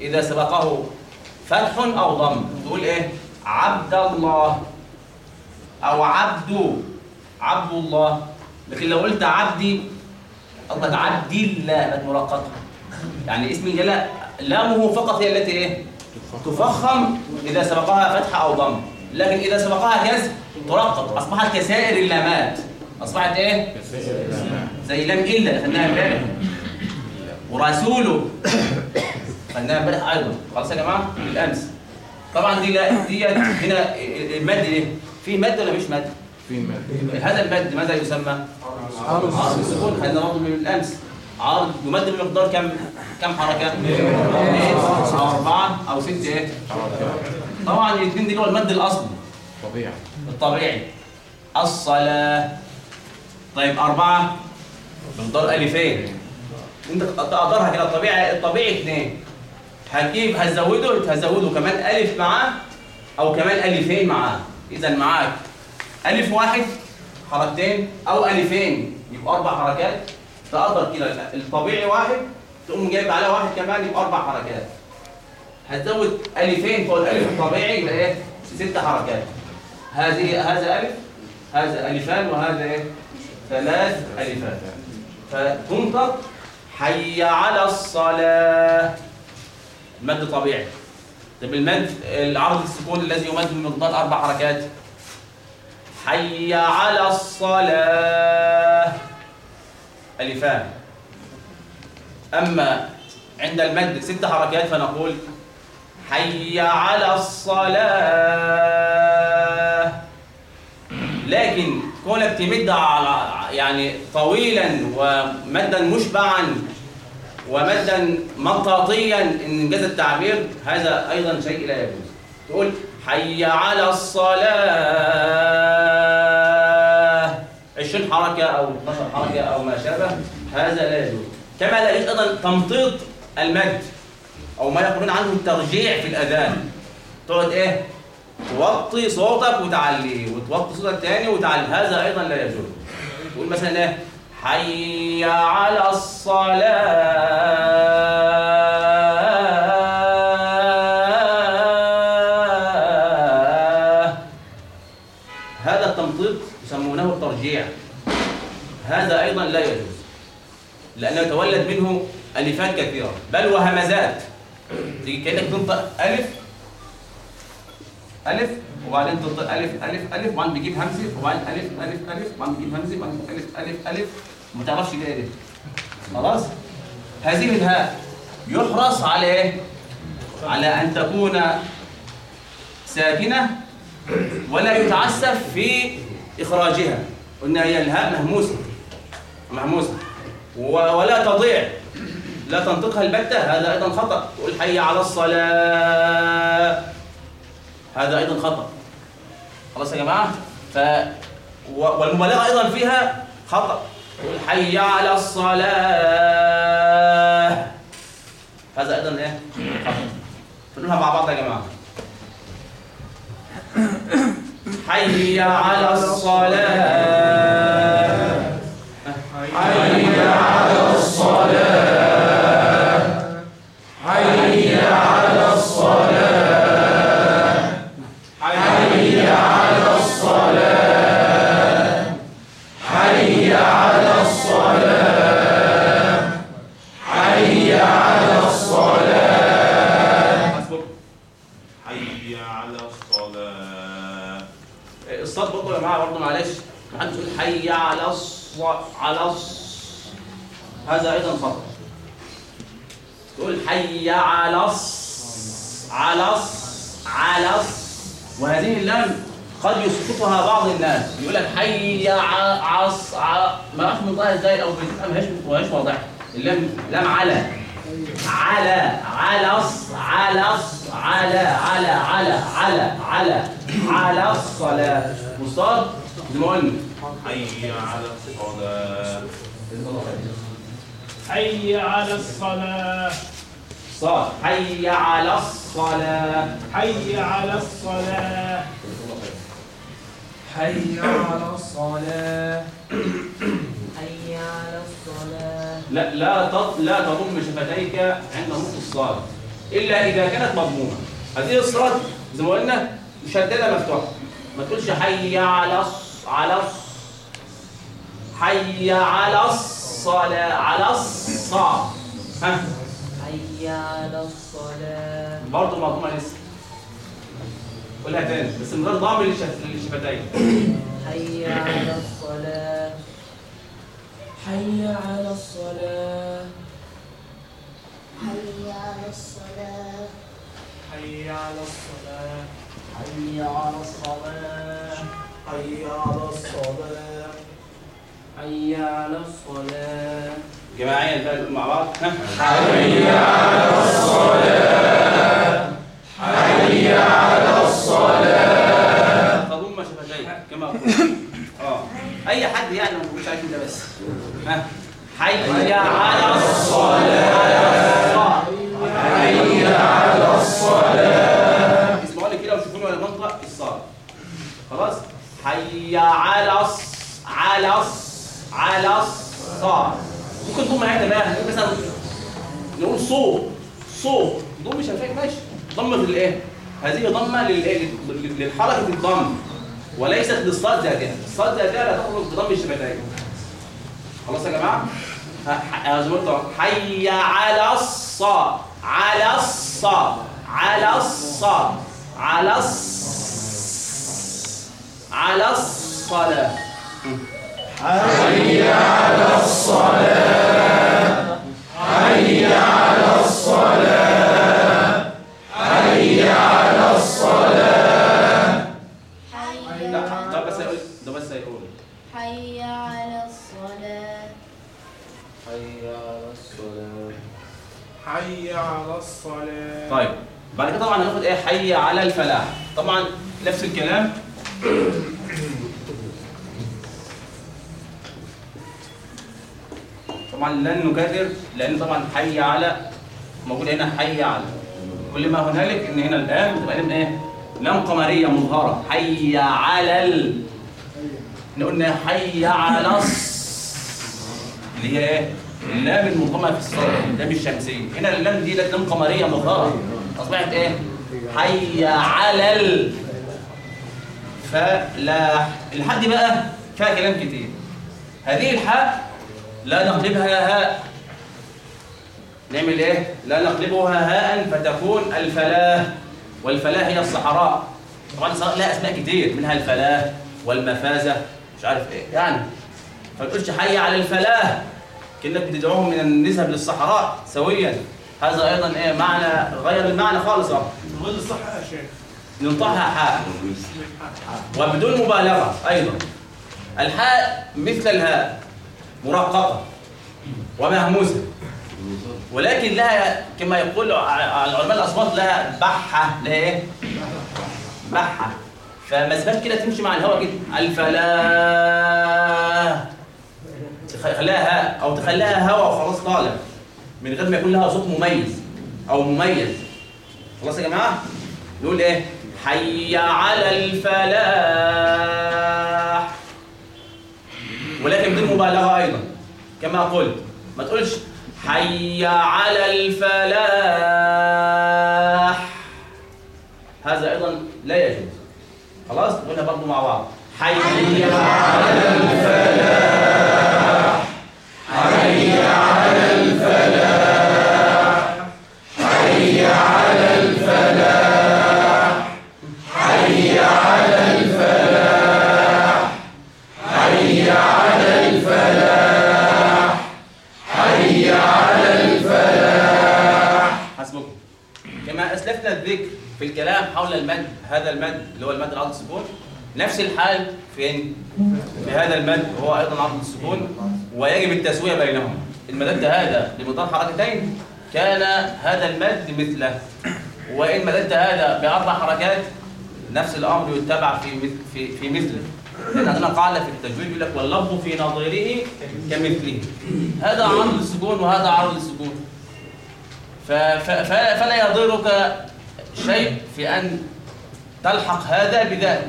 إذا سبقه فتح أو ضم. تقول إيه؟ عبد الله. أو عبد عبد الله. لكن لو قلت عبدي قصدك عبدي الله بقت مرققة. يعني اسم الجلالة لامه فقط هي التي إيه؟ تفخم. إذا سبقها فتح أو ضم. لكن إذا سبقها كسر ترقق أصبحت كسائر اللامات. أصبحت إيه؟ زي لام إلا اللي خدناها امبارح. ورسوله. خدناها امبارح أيضا. خلاص يا جماعة؟ بالأمس. طبعا دي لا دي هنا المد إيه؟ في مد ولا مش مد؟ في مادة هذا المد ماذا يسمى؟ عارض السكون خدنا برضه من الأمس. عارض يمد بمقدار كم كم حركة؟ اثنين أو أربعة أو ست إيه؟ طبعا الاثنين دي هو المد الأصلي. طبيعي. الطبيعي. الصلاة. طيب أربعة. مقدار ألفين. أنت تقدرها كده. الطبيعي الطبيعي اثنين. هتجيب هتزوده هتزوده كمان ألف معاه أو كمان ألفين معاه. إذا معاك ألف واحد حركتين أو ألفين. يبقى أربع حركات. تقدر كده. الطبيعي واحد تقوم جايب عليه واحد كمان يبقى أربع حركات. هتزود ألفين فوق الألف الطبيعي يبقى إيه؟ ست حركات. هذه هذا ألف هذا ألفان وهذا إيه؟ ثلاث ألفات فتنطق حي على الصلاة. المد طبيعي. طب المد العرض السكون الذي يمد بمقدار أربع حركات. حي على الصلاة. ألفان. أما عند المد ست حركات فنقول حي على الصلاة. لكن كونك تمد على يعني طويلا ومدا مشبعا ومدا مطاطيا إن جاز التعبير هذا أيضا شيء لا يجوز. تقول حي على الصلاة. 20 حركة أو 12 حركة أو ما شابه هذا لا يجوز. كما لا يجوز أيضا تمطيط المد أو ما يقولون عنه الترجيع في الأذان. تقعد إيه؟ توطي صوتك وتعليه وتوطي صوتك تاني وتعليه هذا أيضا لا يجوز. تقول مثلا إيه؟ حي على الصلاة. هذا التمطيط يسمونه الترجيع. هذا أيضا لا يجوز. لأنه يتولد منه ألفات كثيرة. بل وهمزات. تيجي كأنك تنطق ألف ألف وبعدين تنطق ألف ألف ألف وبعدين بيجيب همزة وبعدين ألف ألف ألف وبعدين بيجيب همزة وبعدين ألف ألف ألف. ما تعرفش ده ده. خلاص؟ هذه الهاء يحرص على إيه؟ على أن تكون ساكنة ولا يتعسف في إخراجها. قلنا هي الهاء مهموسة و- ولا تضيع. لا تنطقها البتة هذا أيضا خطأ. تقول حي على الصلاة. هذا أيضا خطأ. خلاص يا جماعة؟ ف والمبالغة أيضا فيها خطأ. تقول حي على الصلاة. هذا أيضا إيه؟ خطأ. فنقولها مع بعض يا جماعة. حي على الصلاة. حسبك الصاد برضه يا جماعة برضه معلش. حدش يقول حي على الص على الص. هذا أيضا خطا تقول حي على الص على الص على الص. وهذه اللام قد يسقطها بعض الناس. يقول لك حي عص ع- ما أعرفش منطقها إزاي؟ أو ما هيش ما هيش اللام لام على. على على الص على الص. على على على على على على الصلاة. والصاد زي ما قلنا. حي على الصلاة. حي على الصلاة. صاد حي على الصلاة. حي على الصلاة. حي على الصلاة. حي على الصلاة. لا لا تض لا تضم شفتيك عند نطق الصاد إلا إذا كانت مضمومة هذه الصاد زي ما قلنا مشددة مفتوحة. ما تقولش حي على الص على الص حي على الصلاة على الصاد ها؟ حي على الصلاة. برضه مضمومة لسه. قولها تاني بس من غير للشف- للشفتين. حي على الصلاة. حي على الصلاة. حي على الصلاة. حي على الصلاة حي على الصلاة حي على الصلاة حي على الصلاة جماعيا بقى مع بعض ها تضم شفتيك كما آه اي حد يعني ما بيقولش عليك كده بس ها حي على الصلاة حي على الصلاة اسمعوا لي كده وشوفوني وأنا بنطق الصاد. خلاص؟ حي على الص على الص على الصاد. ممكن تضم معايا بقى ممكن مثلا نقول صوت صوت ضم شفايف. ماشي. ضمة الايه هذه ضمة للايه لل- للحركة الضم. وليست للصاد ذاتها الصاد ذاتها لا تخرج بضم الشفتين. خلاص يا جماعة؟ ه- ح- زي ما قلت أهو. حي على الصاد. على الصاد على الصاد على الص على الصلاة. حي الصلاة طيب بعد كده طبعا هناخد إيه؟ حي على الفلاح. طبعا نفس الكلام. طبعا لن نكرر لأن طبعا حي على موجود هنا حي على. كل ما هنالك إن هنا الآن بتبقى لام إيه؟ لام قمرية مظهرة. حي على ال. إحنا قلنا حي على الص. اللي هي إيه؟ اللام المضمه في الصدر اللام الشمسية. هنا اللام دي لام قمرية مظهره أصبحت إيه؟ حي على ال. فلاح الحاء دي بقى فيها كلام كتير. هذه الحاء لا نقلبها هاء. نعمل إيه؟ لا نقلبها هاء فتكون الفلاح. والفلاح هي الصحراء. طبعا الصحراء لها أسماء كتير منها الفلاح والمفازة مش عارف إيه. يعني فما تقولش حي على الفلاح. كانك بتدعوهم من النسب للصحراء سويا. هذا أيضا إيه معنى غير المعنى خالص. اهو نقول الصح يا شيخ. ننطقها حاء. وبدون مبالغة أيضا. الحاء مثل الهاء مرققه ومهموسه ولكن لها كما يقول العلماء الاصوات لها بحة لها إيه؟ بحة. فما كده تمشي مع الهواء كده. الفلاح. تخليها أو تخليها هواء وخلاص طالع. من غير ما يكون لها صوت مميز أو مميز. خلاص يا جماعة؟ نقول إيه؟ حي على الفلاح. ولكن بدون مبالغة أيضا. كما قلت ما تقولش حي على الفلاح. هذا أيضا لا يجوز. خلاص؟ نقولها برضه مع بعض. حي على حسبكم كما اسلفنا الذكر في الكلام حول المد هذا المد اللي هو المد العرض السكون نفس الحال فين؟ في هذا المد هو أيضا عرض السكون ويجب التسوية بينهم. المدد هذا لمقدار حركتين كان هذا المد مثله. وإن مددت هذا بأربع حركات نفس الأمر يتبع في في في مثله. لأن عندنا قاعدة في التجويد يقول لك واللفظ في نظيره كمثله. هذا عرض السكون وهذا عرض ف- فلا يضرك شيء في أن تلحق هذا بذاك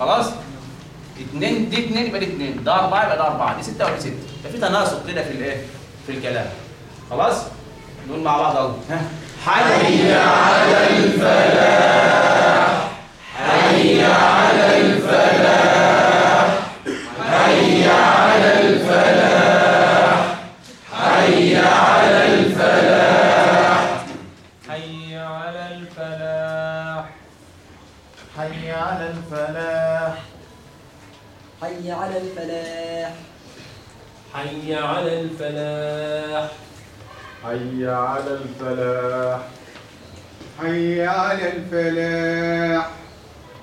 خلاص؟ اتنين دي اتنين يبقى دي اتنين ده أربعة يبقى ده أربعة. دي ستة ولا ستة؟ ففي تناسق كده في الإيه؟ في الكلام. خلاص؟ نقول مع بعض أهو. ها؟ حي على حي على الفلاح. حي على الفلاح. حي على الفلاح. حي على الفلاح. حي على الفلاح. حي على الفلاح.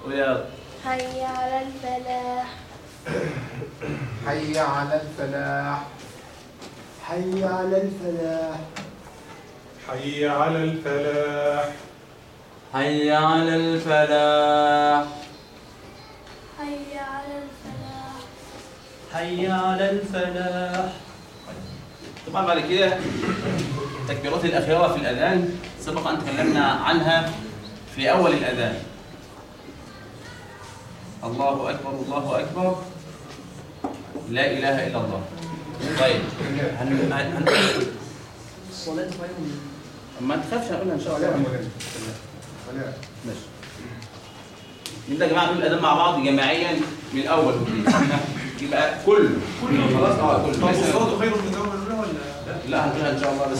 ويلا. حي على الفلاح. حي على الفلاح. حي على الفلاح. حي على الفلاح. حي على الفلاح. حي على الفلاح حي على الفلاح. طبعا بعد كده التكبيرات الأخيرة في الأذان سبق أن تكلمنا عنها في أول الأذان. الله أكبر الله أكبر. لا إله إلا الله. طيب هن... هن... هن... الصلاة خير ما تخافش هنقولها إن شاء الله. ماشي. نبدأ يا جماعة نقول الأذان مع بعض جماعيا من الأول. يبقى كله. كله خلاص آه كله. طب الصوت خير من الأول ولا ولا لا؟ هنقولها إن شاء الله بس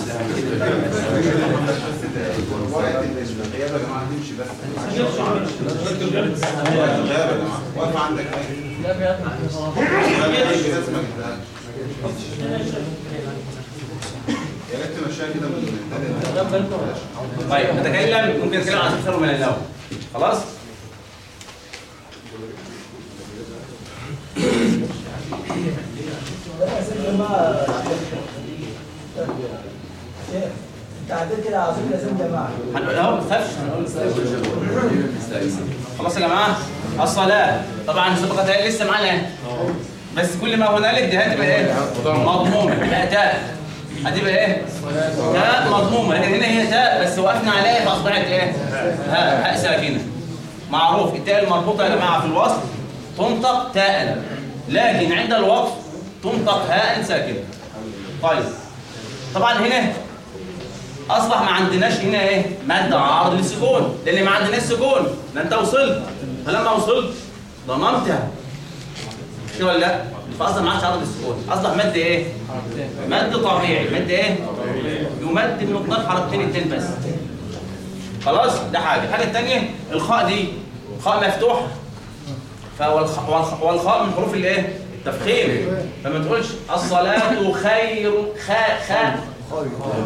الغيابة يا جماعة تمشي بس الغيابة يا جماعة واقف عندك يا ريت تمشيها كده من طيب نتكلم ممكن نتكلم عن أكثر من الأول. خلاص؟ خلاص يا جماعة الصلاة. طبعا سبقت لسه معانا بس كل ما هنالك دي هتبقى إيه؟ مضمومه لا تاء. هتبقى إيه؟ تاء مضمومه لكن هنا هي تاء بس وقفنا عليها فاصبحت إيه؟ هاء هاء ساكنة. معروف. التاء المربوطة يا جماعة في الوصل تنطق تاء. لكن عند الوقف تنطق هاء ساكنه طيب. طبعا هنا أصبح ما عندناش هنا إيه؟ مادة عارض للسكون لأن ما عندناش سكون ده أنت وصلت. فلما وصلت ضممتها كده ولا لا؟ فاصلا ما عادش عارض للسكون أصبح مادة إيه؟ مادة طبيعي. مادة إيه؟ يمد بمقدار حركتين اتنين بس. خلاص؟ ده حاجة. الحاجة الثانية الخاء دي خاء والخ- والخاء من حروف الايه؟ التفخيم. فما تقولش الصلاة خير خاء خاء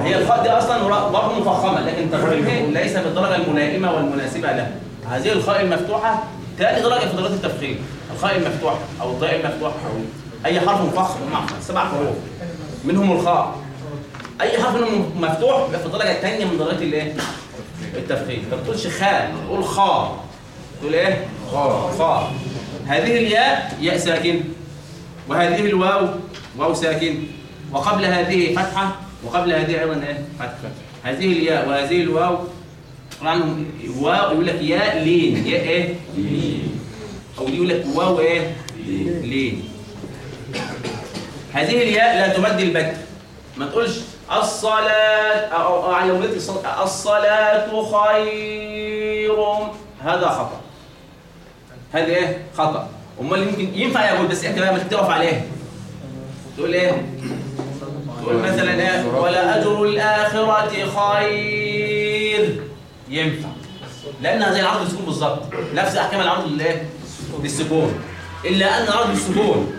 هي الخاء دي أصلا برضه مفخمة لكن تفخيمها ليس بالدرجة الملائمة والمناسبة لها. هذه الخاء المفتوحة ثاني درجة في درجات التفخيم. الخاء المفتوحه أو الضاء المفتوحه أو أي حرف مفخم مع سبع حروف. منهم الخاء. أي حرف منهم مفتوح يبقى في الدرجة الثانية من درجات الايه؟ التفخيم. ما تقولش خاء تقول خاء. تقول إيه؟ خاء خاء. هذه الياء ياء ساكن. وهذه الواو واو ساكن. وقبل هذه فتحة وقبل هذه أيضا إيه؟ فتحة. هذه الياء وهذه الواو. طبعا واو يقول لك ياء لين. ياء إيه؟ لين. أو يقول لك واو إيه؟ لين. هذه الياء لا تمد البتة ما تقولش الصلاة أو الصلاة الصلاة خير. هذا خطأ. هذا إيه؟ خطأ. أمال يمكن ينفع يقول بس انت لما تقف عليه تقول إيه؟ تقول مثلا إيه؟ ولا أجر الآخرة خير. ينفع. لانها زي العرض للسكون بالظبط نفس أحكام العرض للايه للسكون إلا أن العرض للسكون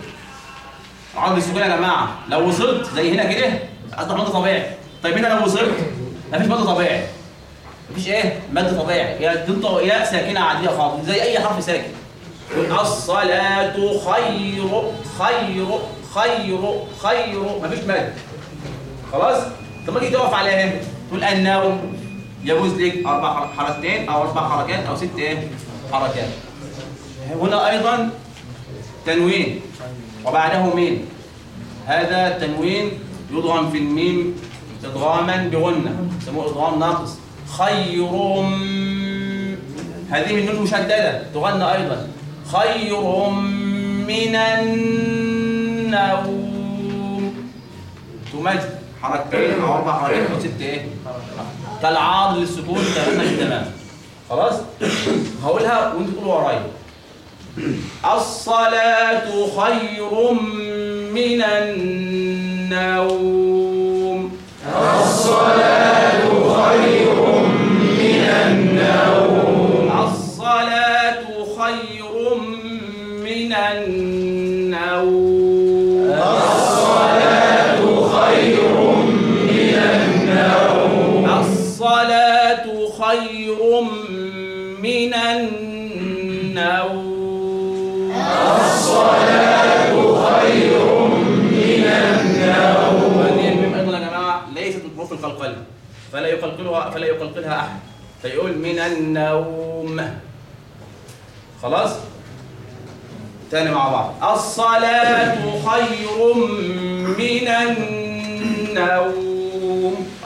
عرض للسكون يا جماعة. لو وصلت زي هنا كده أصبح مد طبيعي. طيب هنا لو وصلت مفيش مد طبيعي. مفيش إيه؟ مد طبيعي. يا تنطق ياء ساكنة عادية خالص زي أي حرف ساكن. الصلاة خير خير خير خير. مفيش مد خلاص؟ طب تيجي تقف على إيه تقول النوم. يجوز لك أربع حر- حركتين أو أربع حركات أو ست إيه؟ حركات. هنا أيضا تنوين. وبعده ميم. هذا التنوين يضغم في الميم ادغاما بغنة. يسموه ادغام ناقص. خير. هذه النون مشدده تغنى أيضا. خير من النوم. تمد حركتين أو أربع حركات أو ست إيه. كالعاض للسكون تماما تمام. خلاص؟ هقولها وأنت تقولوا ورايا. الصلاة خير من النوم. الصلاة خير من النوم. الصلاة خير من النوم هذه الميم أيضا يا جماعة ليست من حروف القلقلة فلا يقلقلها فلا يقلقلها أحد. فيقول من النوم. خلاص؟ تاني مع بعض. الصلاة خير من النوم.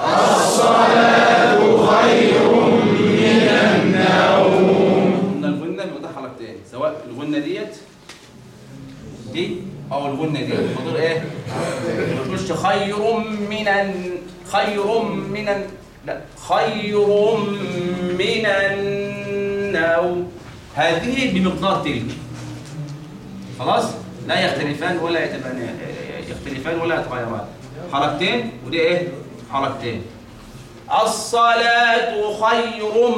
الصلاة خير الغنة ديت؟ دي؟ أو الغنة دي. بتقول إيه؟ تقولش خير من خير من لا خير من النوم هذه بمقدار تلك. خلاص؟ لا يختلفان ولا يتبان يختلفان ولا يتغيران. حركتين ودي إيه؟ حركتين. الصلاة خير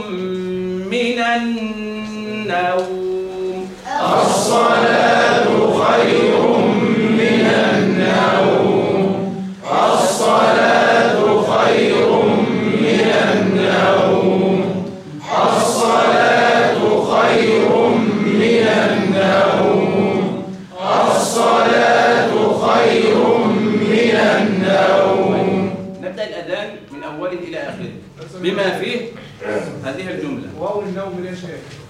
من النوم بما فيه هذه الجملة. واو النوم يا شيخ.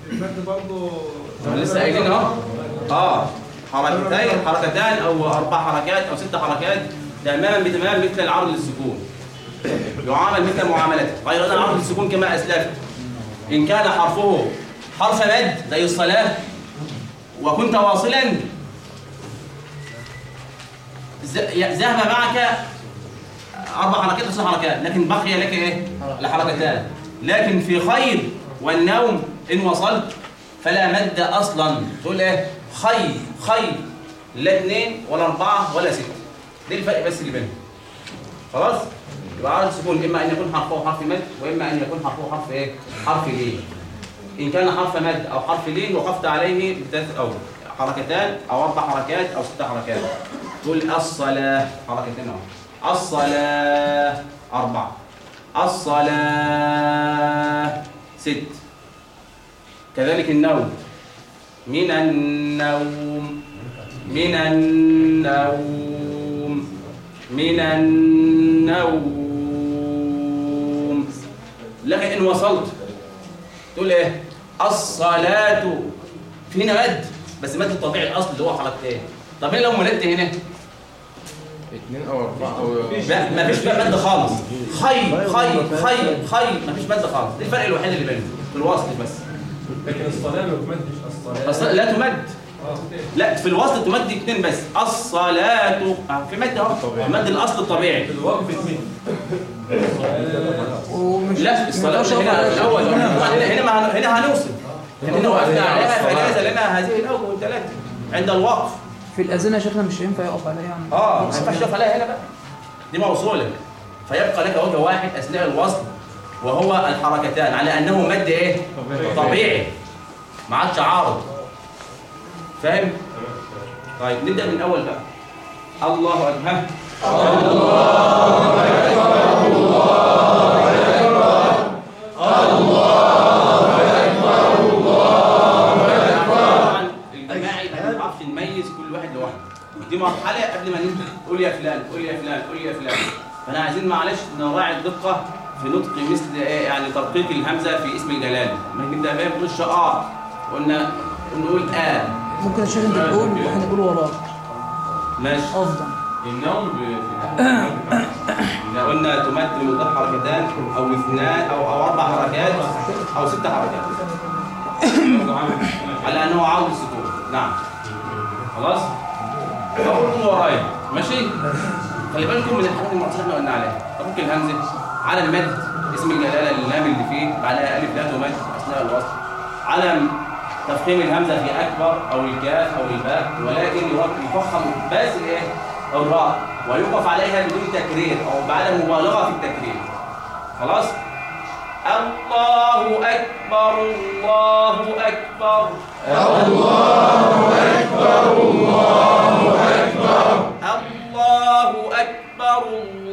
برضه لسه قايلين اهو. آه حركتين حركتان أو أربع حركات أو ست حركات تماما بتمام مثل العرض للسكون. يعامل مثل معاملته غير أن العرض للسكون كما أسلفت. إن كان حرفه حرف مد زي الصلاة وكنت واصلا ذهب معك أربع حركات ست حركات لكن بقي لك إيه؟ الحركتان لكن في خير والنوم إن وصلت فلا مد أصلا. تقول إيه؟ خير خير. لا اثنين ولا أربعة ولا ستة. دي الفرق بس اللي بينهم. خلاص؟ يبقى عرض السكون إما أن يكون حرفه حرف مد وإما أن يكون حرفه حرف إيه؟ حرف لين. إن كان حرف مد أو حرف لين وقفت عليه بثلاث أو حركتان أو أربع حركات أو ست حركات. تقول الصلاة. حركتين أهو. الصلاة أربعة. الصلاة ست. كذلك النوم. من النوم. من النوم. من النوم. لكن إن وصلت. تقول إيه؟ الصلاة في هنا مد بس مد الطبيعي الأصل اللي هو حركتين طب أنا لو ملت هنا؟ اثنين أو أربعة أو لا مفيش بقى مد خالص. خي خي خي خي مفيش مد خالص. ده الفرق الوحيد اللي بينهم. في الوصل بس. لكن الصلاة ما تمدش الصلاة الصلاة لا تمد. آه لا في الوصل تمد اثنين بس. الصلاة آه، في مد أهو. مد الأصل الطبيعي. في الوقف اثنين ومش لا الصلاة. هنا الأول هنا هنا ما هن- هنا هنوصل. هنا وقفنا عليها فجاز لنا هذه الأول ثلاثة عند الوقف. في الأذان يا شيخنا مش ينفع يقف عليها. يعني آه ما ينفعش تقف عليها هنا بقى. دي موصولة. فيبقى لك وجه واحد أثناء الوصل. وهو الحركتان على أنه مد إيه؟ طبيعي. ما عادش عارض. فاهم؟ طيب نبدأ من الأول بقى. الله أكبر. ها طبعا الجماعي ما بنعرفش نميز كل واحد لوحده. دي مرحلة قبل ما نبدأ. قول يا فلان قول يا فلان قول يا فلان. فأنا عايزين معلش نراعي الدقة. في نطق مثل إيه؟ يعني ترقيق الهمزة في اسم الجلاله لما نبدا بقى بنقول آه قلنا نقول آه ممكن يا شيخ انت تقول وإحنا نقول وراك ماشي. أفضل. النوم قلنا تمد بمقدار حركتان أو اثنان أو أو أربع حركات أو ست حركات. على أنه عاوز السكون. نعم. خلاص؟ فقولوا ورايا ماشي؟ خلي بالكم من الحاجات المعتزله اللي قلنا عليها طبق الهمزة؟ على المد اسم الجلالة اللام اللي فيه بعدها ألف لا تمد أثناء الوصل على تفخيم الهمزة في أكبر أو الكاف أو الباء ولكن يفخم بس الايه الراء. ويوقف عليها بدون تكرير أو بعد مبالغة في التكرير. خلاص؟ الله أكبر. الله أكبر الله أكبر. الله أكبر الله أكبر.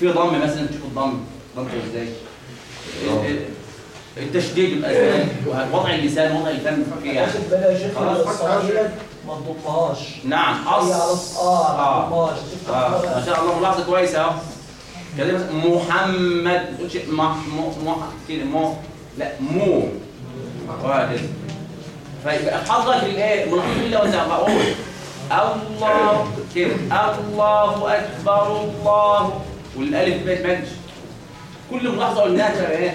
في ضم مثلا تشوف الضم ضم إزاي؟ التشديد الأسنان وضع اللسان وضع الفم في يعني؟ اخد بالي يا شيخ ما تضمهاش نعم. هي على أص آه آه. ما آه؟ شاء الله ملاحظة كويسة أهو. كلمة محمد. ما مو مو كده مو لا مو. وهكذا فيبقى حضرتك الإيه؟ ملاحظة كده وانت بقول الله كده. الله أكبر الله والألف ما يتبانش كل ملاحظة قلناها تبقى إيه؟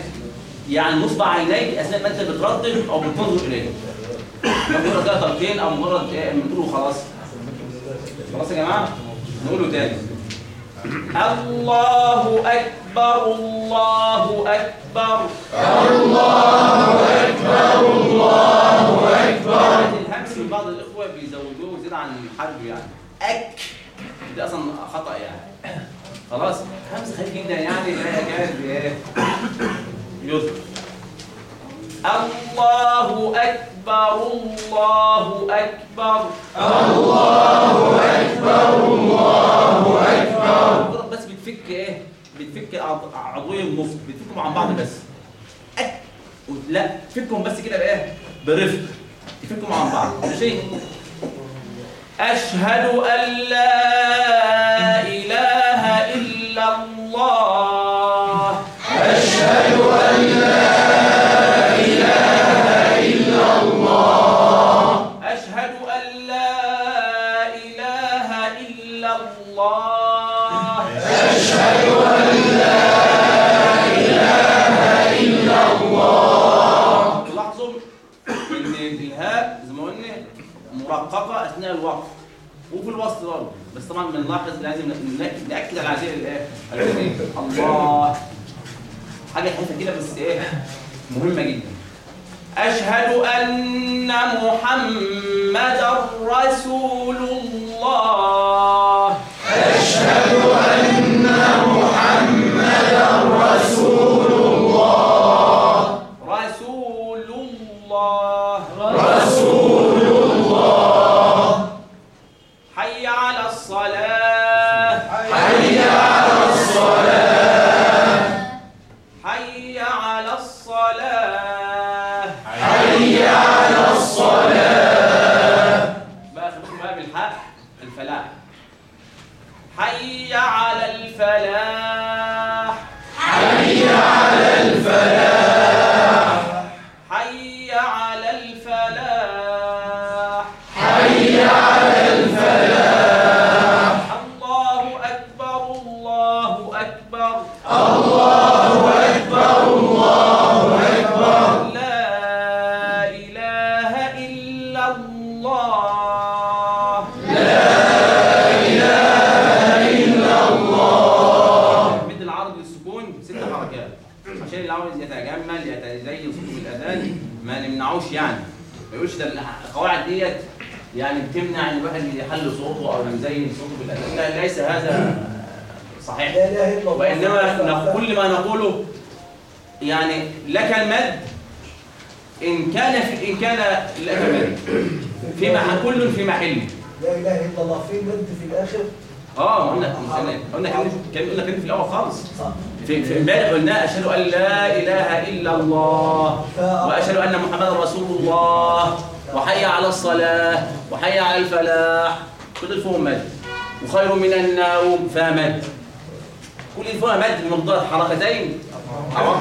يعني نصب عينيك أثناء ما أنت بتردد أو بتنظر اليه مجرد كده تركين أو مجرد إيه؟ بتقوله خلاص خلاص يا جماعة؟ نقوله تاني. الله أكبر الله أكبر. الله أكبر الهمس من بعض الإخوة بيزودوه زيادة عن حده يعني. أك. ده أصلا خطأ يعني. خلاص. همس خفيف جدا يعني لا يكاد إيه؟ يذكر الله أكبر الله أكبر. مجرد بس بتفك إيه؟ بتفك عض- عضوية النص بتفكهم عن بعض بس. لا تفكهم بس كده بإيه؟ برفق. تفكهم عن بعض. ماشي؟ أشهد أن لا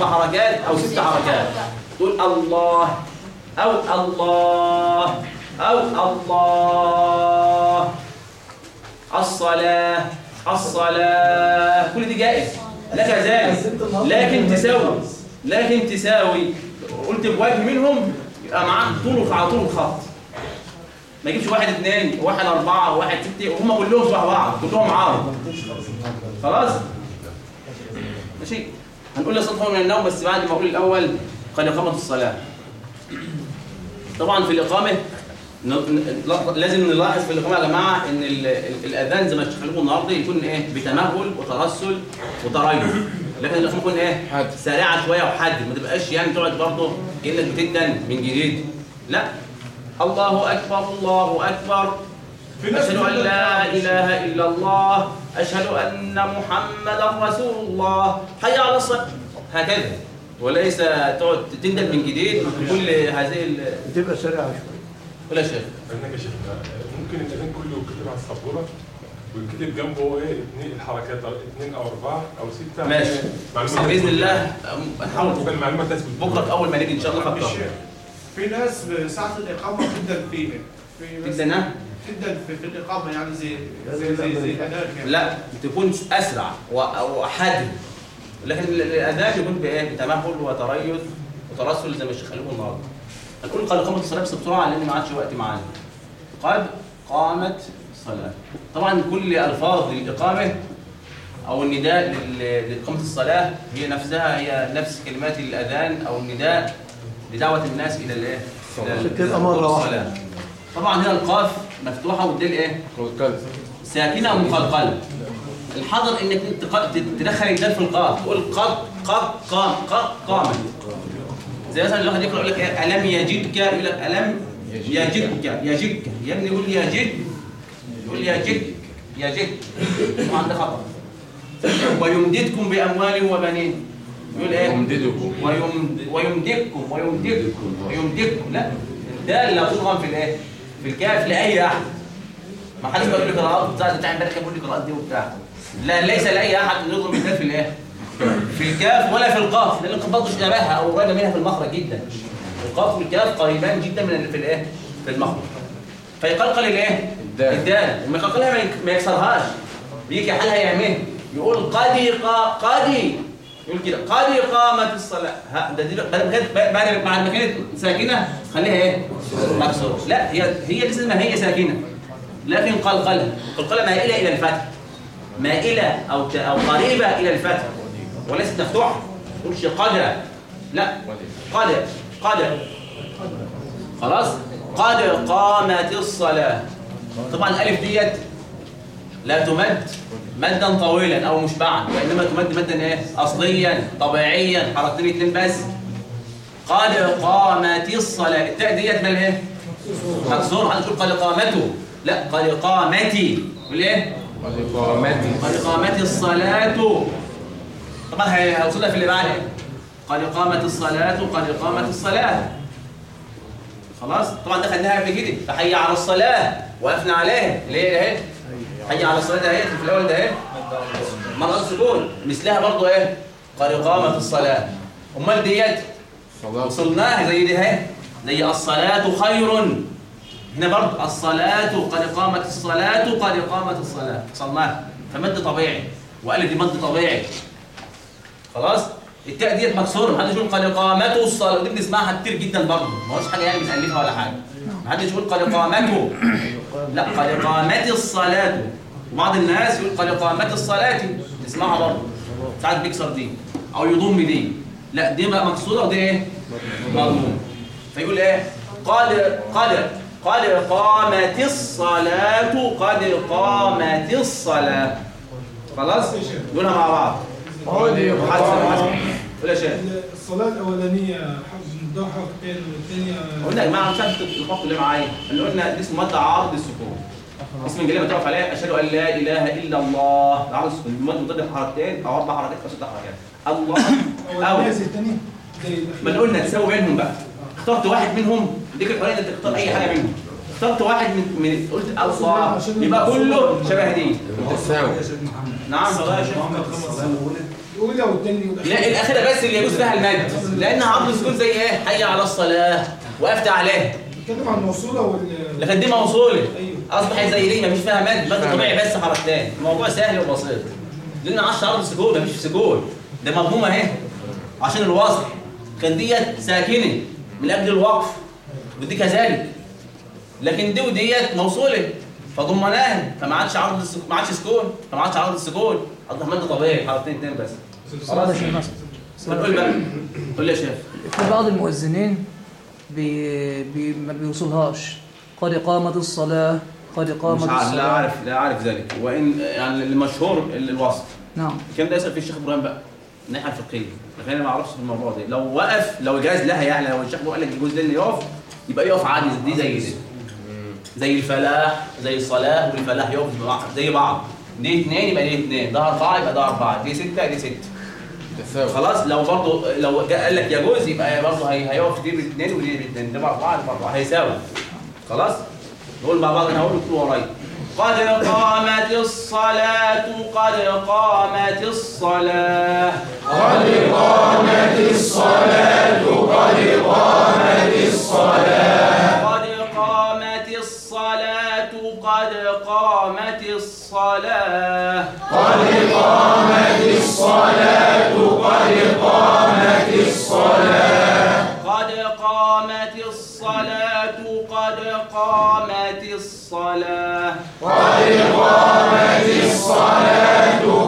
أو أربع حركات أو ست حركات. تقول الله أو الله أو الله. الصلاة الصلاة. كل دي جائز. لك ذلك لكن تساوي. لكن تساوي. قلت بوجه منهم يبقى معاك طول على طول الخط ما يجيبش واحد اثنين واحد أربعة واحد ستة وهم كلهم شبه بعض كلهم عارض خلاص؟ ماشي. هنقول لصدفة من النوم بس بعد ما أقول الأول قد قامت الصلاة. طبعا في لا- لازم نلاحظ في الإقامة يا جماعة إن ال- ال- الأذان زي ما اشتغلوا النهارده يكون إيه؟ بتمهل وترسل وتريث لكن الإقامة يكون إيه؟ حد. سريعة شوية وحد ما تبقاش يعني تقعد برضه كأنك بتدن من جديد. لا. الله أكبر الله أكبر. أشهد أن لا إله إلا الله. أشهد أن محمدا رسول الله. حي على الصلاة هكذا. وليس تقعد تندم من جديد كل هذه ال- بتبقى سريعة شوية ولا شيء يا شيخنا ممكن الاذان كله يكتب على السبورة ويكتب جنبه إيه؟ اثنين الحركات اثنين أو أربعة أو ستة. ماشي. بس بإذن الله. أم- نحاول ممكن المعلومات تثبت بكرة أول ما نيجي إن شاء الله في ناس ساعة الإقامة جدا فيه في ناس جدا ها؟ جدا في, في الإقامة يعني زي زي زي, زي الأذان كده. لا تكون أسرع و- وحاد لكن ال- الأذان يكون بإيه؟ بتمهل وتريث وترسل زي ما الشيخ قال. النهارده هنقول قد قامت الصلاة بس بسرعة لأن ما عادش وقت معانا. قد قامت الصلاة. طبعا كل ألفاظ الإقامة أو النداء لإقامة الصلاة هي نفسها هي نفس كلمات الأذان أو النداء لدعوة الناس إلى الإيه؟ إلى ال- طبعا هنا القاف مفتوحة والدال؟ والكلب ساكنة ومقلقلة الحذر إنك تدخل الدال في القاف. تقول قد قد قام قد قامت زي مثلا الواحد يقرأ يقول لك إيه؟ ألم يجدك يقول لك ألم يجدك. يجدك. يا ابني يقول يجد. يقول يجد. يجد. طبعا ده خطأ. ويمددكم بأموال وبنين. يقول إيه؟ يمددكم. ويمد ويمددكم. ويمددكم. ويمددكم. لا. الدال لا تضغم في الإيه؟ في الكاف لأي أحد. ما حدش بيقول لي قراءات بتاع بتاع امبارح بيقول لي قراءات دي وبتاع. لا ليس لأي أحد يضرب الدال في الايه في الكاف ولا في القاف لأن القاف برضه شبهها أو قريبة منها في المخرج جدا. القاف والكاف قريبان جدا من ال- في الإيه؟ في المخرج. فيقلقل الإيه؟ الدال. الدال. وما يقلقلها ما يك- ما يكسرهاش. بيجي حالها يعمل. يقول قد قا- قد يقول كده قد قامت الصلاة. ها ده دي بعد بعد ما كانت ساكنة خليها إيه؟ مكسوره لا هي هي لسه ما هي ساكنة. لكن قلقلها. قلقلها مائله إلى الفتح. مائله أو ت- أو قريبة إلى الفتح. وليست مفتوحة. ما تقولش قد لا قد قد خلاص؟ قد قامت الصلاة. طبعا الألف ديت لا تمد مدا طويلا أو مشبعا وإنما تمد مدا إيه؟ اصليا طبيعيا حركتين اتنين بس. قد قامت الصلاة. التاء ديت مال إيه؟ مكسور هنقول قد قامته لا قد قامتي يقول إيه؟ والإقامات قد قامت الصلاة. طبعا هوصلها في اللي بعده قد قامت الصلاة قد قامت الصلاة. خلاص؟ طبعا ده خدناها قبل كده. فحي على الصلاة وقفنا عليها اللي هي اهي حي على الصلاه ده اهي في الأول ده اهي مرة سكون مثلها برضه إيه؟ قد قامت الصلاة. أمال ديت وصلناها زي دي اهي زي الصلاة خير. هنا برضه الصلاة قد قامت الصلاة قد قامت الصلاة. وصلناها فمد طبيعي. والف دي مد طبيعي. خلاص؟ التاء ديت مكسورة. محدش يقول قد قامته الصلاة. ودي بنسمعها كتير جدا برضه. ما هوش حاجة يعني بنألفها ولا حاجة. محدش يقول قد قامته لا قد قامت الصلاة. وبعض الناس يقول قد قامت الصلاة. نسمعها برضه. ساعات بيكسر دي. أو يضم دي. لا دي بقى مكسوره ودي إيه؟ مضموم فيقول إيه؟ قد قد قد قامت الصلاة. قد قامت الصلاة. خلاص؟ نقولها مع بعض. حسن حسن. ولا شيء الصلاة الأولانية حفظ ده حركتين والثانية. قلنا يا جماعة مش عارف الخط اللي معايا. اللي قلنا دي اسمه مد عارض السكون. اسم الجليل بتقف عليه أشهد أن لا إله إلا الله. ده عارض السكون المد مضاد حركتين أو أربع حركات أو ست حركات الله. زي ما قلنا تساوي بينهم بقى. اخترت واحد منهم ديك الحريه انت تختار أي حاجة منهم. اخترت واحد من, من قلت الله. يبقى كله شبه دي. تساوي نعم والله يا شيخ. الأولى والثانية لا الأخيرة بس اللي يجوز فيها المد لأنها عرض السكون زي إيه؟ حي على الصلاة وقفت عليه. بتتكلم عن الموصولة وال لكن دي موصولة. أيوه. اصبح زي دي مفيش فيها مد مد طبيعي بس حركتين الموضوع سهل وبسيط. لأن 10 عرض سكون مفيش سكون. ده مضمومه أهي. عشان الوصل كان ديت ساكنة. من أجل الوقف. ودي كذلك. لكن دي وديت موصولة. فضمناها فما عادش عرض السكون ما عادش سكون. فما عادش عرض السكون. اصبح مد طبيعي. حركتين اتنين بس. صلاة يا شيخ. قول بقى. قول لي يا شيخ. في بعض المؤذنين بي بي ما بيوصلهاش. قد قامت الصلاة قد قامت مش عارف لا الصلاة. اعرف لا اعرف ذلك. وإن يعني المشهور ال- الوصف نعم. الكلام ده يسأل فيه الشيخ إبراهيم بقى. الناحيه الفقهيه لكن أنا ما أعرفش في الموضوع ده. لو وقف لو جاز لها يعني لو الشيخ قال لك الجوز ده اللي يقف يبقى يقف عادي. دي زي دي زي الفلاح زي الصلاة والفلاح يقف زي بعض. دي اثنين يبقى دي اثنين. ده اربعه يبقى ده اربعه دي ستة دي ستة. تساوي. خلاص لو برضه لو جاء قال لك يجوز يبقى برضه هي- هيقف دي باثنين ودي باثنين ده باربعه ده باربعه هيساوي. خلاص؟ نقول مع بعض أنا هقول لكم ورايا. قد قامت الصلاة قد قامت الصلاة. قد قامت قد قامت الصلاة قد قامت الصلاة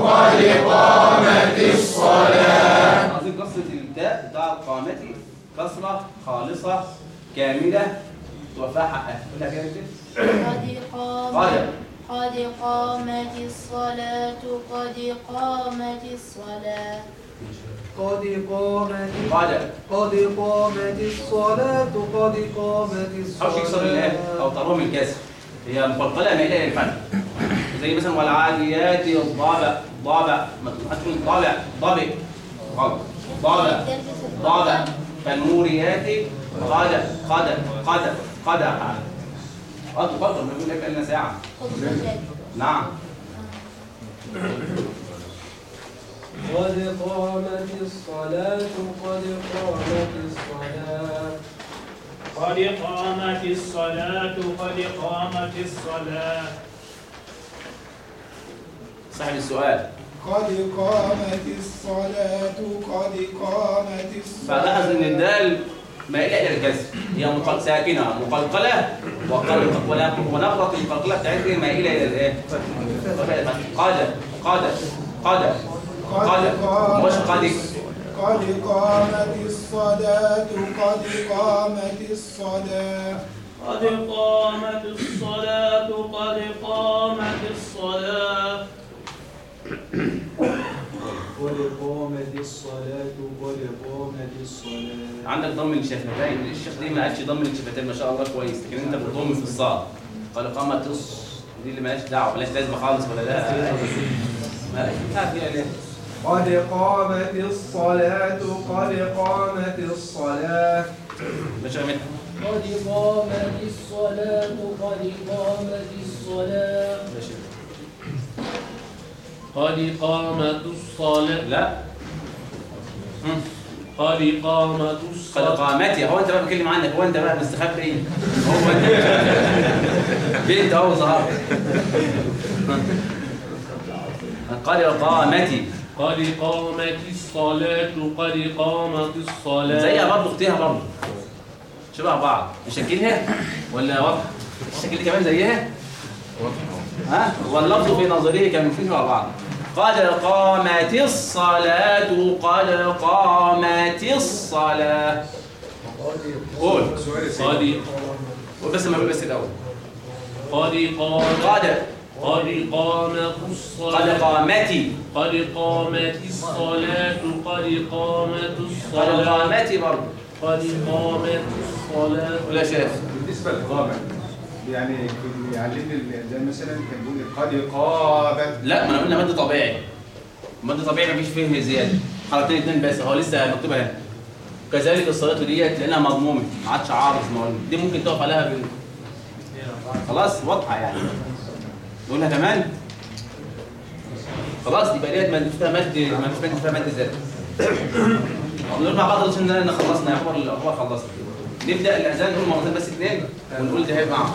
قد قامت الصلاة قصدي قصة التاء بتاع قامتي كسرة خالصة كاملة توفاها حقها كده كده قد قال. قد قامت الصلاة قد قامت الصلاة. قد قامت قال. قد قامت الصلاة قد قامت حاولش يكسر الآن أو تروم الكسر هي مقلقلة مائلة للفتح زي مثلا والعاديات ضابع ضابع ما تقول ضابع ضابع. غلط. ضابع. ضابع. فالموريات قاد قاد قاد قد قد بنقول لك لنا ساعة. نعم. قد قامت الصلاة قد قامت الصلاة. قد قامت الصلاة قد قامت الصلاة. صاحب السؤال. قد قامت الصلاة قد قامت الصلاة. فلاحظ ان الدال. مائلة إلى الكسر هي مقل... ساكنة مقلقلة وقلق ولا- ونبرة القلقلة بتاعتها مائلة إلى الإيه؟ قاد قاد قاد قاد مش قد قد قامت الصلاة قد قامت الصلاة. قد قامت الصلاة قد قامت الصلاة. قد قامت الصلاة قد قامت الصلاة عندك ضم الشفتين الشيخ دي ما قالش ضم الشفتين ما شاء الله كويس. لكن انت بتضم في الصاد. قال قامت تص دي اللي مالهاش دعوة. مالهاش لازمة خالص ولا لا؟ (laughs) مالهاش قد قامت الصلاة قد قامت الصلاة. مش عملت قد قامت الصلاة قد قامت الصلاة. ماشي قد قامت الصلاة لا. قد قامت قد الصلاة قامتي هو انت بقى بتكلم عنك هو انت بقى مستخبي إيه هو انت. بنت اهو ظهر قال قامتي قد قامت الصلاة قد قامت الصلاة. زيها برضه اختها برضه. شبه بعض. مشكلها ولا واضحه الشكل كمان زيها؟ ها؟ واللفظ في نظره شبه بعض. قد قامت الصلاة قد قامت الصلاة. قول. قد قول بس ما بس الأول. قد قامت قد قد قامت قد الصلاة قامتي قد قامت الصلاة. قد قامت قد الصلاة. قامتي برضه. قد قامت الصلاة. ولا شيخ. بالنسبة للقامة يعني كان يعلمني ال- زي مثلا كان بيقول لي قد قامت لا ما أنا قلنا مد طبيعي. مد طبيعي مفيش فيه زيادة. حركتين اتنين بس هو لسه مكتوبة هنا. كذلك الصلاة ديت لأنها مضمومة ما عادش عارض دي ممكن تقف عليها بال خلاص واضحة يعني. نقولها كمان؟ خلاص يبقى ديت ما فيها مد ما فيش فيها مد زيادة. نقول مع بعض عشان إن خلصنا يعتبر يعتبر خلصنا. نبدأ الأذان نقول مرتين بس اثنين ونقول ده هيبقى معاهم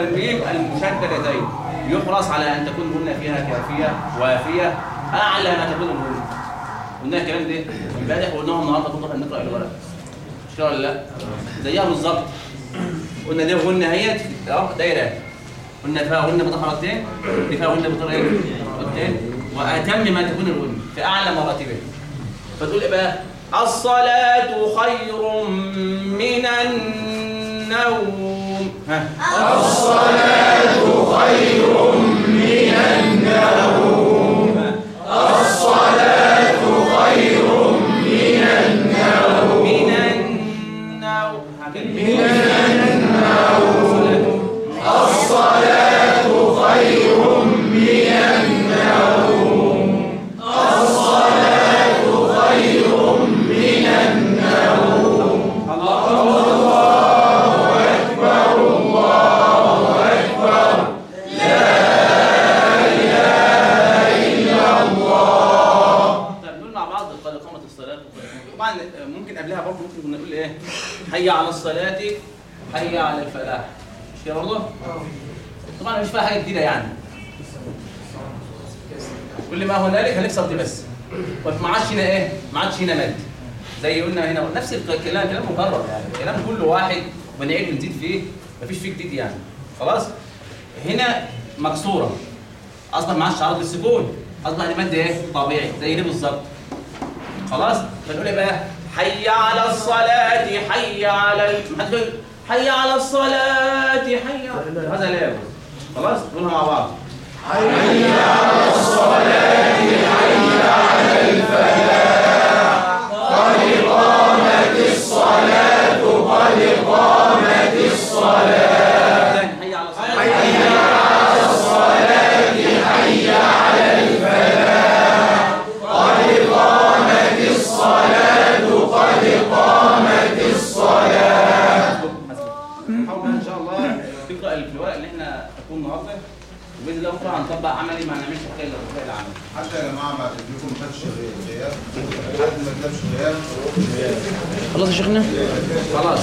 النون والميم المشددتين يحرص على أن تكون هن فيها كافية وافية. أعلى ما تكون الهن قلنا الكلام ده امبارح وقلناه النهارده كنا هنقرأ الورق. مش كده ولا لا؟ زيها بالظبط. قلنا دي غنة اهيت أه دايرة. قلنا فيها غنة بطريقة حركتين دي فيها غنة إيه؟ حركتين وأتم ما تكون الغنة في أعلى مراتبها فتقول إيه بقى؟ الصلاة خير من النوم. ها. الصلاة خير من النوم. الصلاة الصلاة حي على الفلاح. مش كده برضه؟ طبعا مش فيها حاجة جديدة يعني. كل ما هنالك هنكسر دي بس. وما عادش هنا إيه؟ ما عادش هنا مد. زي قلنا هنا نفس الكلام كلام مكرر يعني. كلام كل واحد بنعيد ونزيد فيه. مفيش فيه جديد يعني. خلاص؟ هنا مكسورة. أصلا ما عادش عرض السكون اصبح المد إيه؟ طبيعي. زي ده بالظبط. خلاص؟ فنقول إيه بقى؟ حي على الصلاة حي على حي على الصلاة حي على هذا لا يجوز. خلاص نقولها مع بعض حي على الصلاة حي على الفلاح قد قامت الصلاة قد قامت الصلاة عملي ما هنعملش حكايه إلا العملي. حتى يا جماعة ما تديكم خدش غياب حد ما كتبش غياب خلاص يا شيخنا؟ خلاص.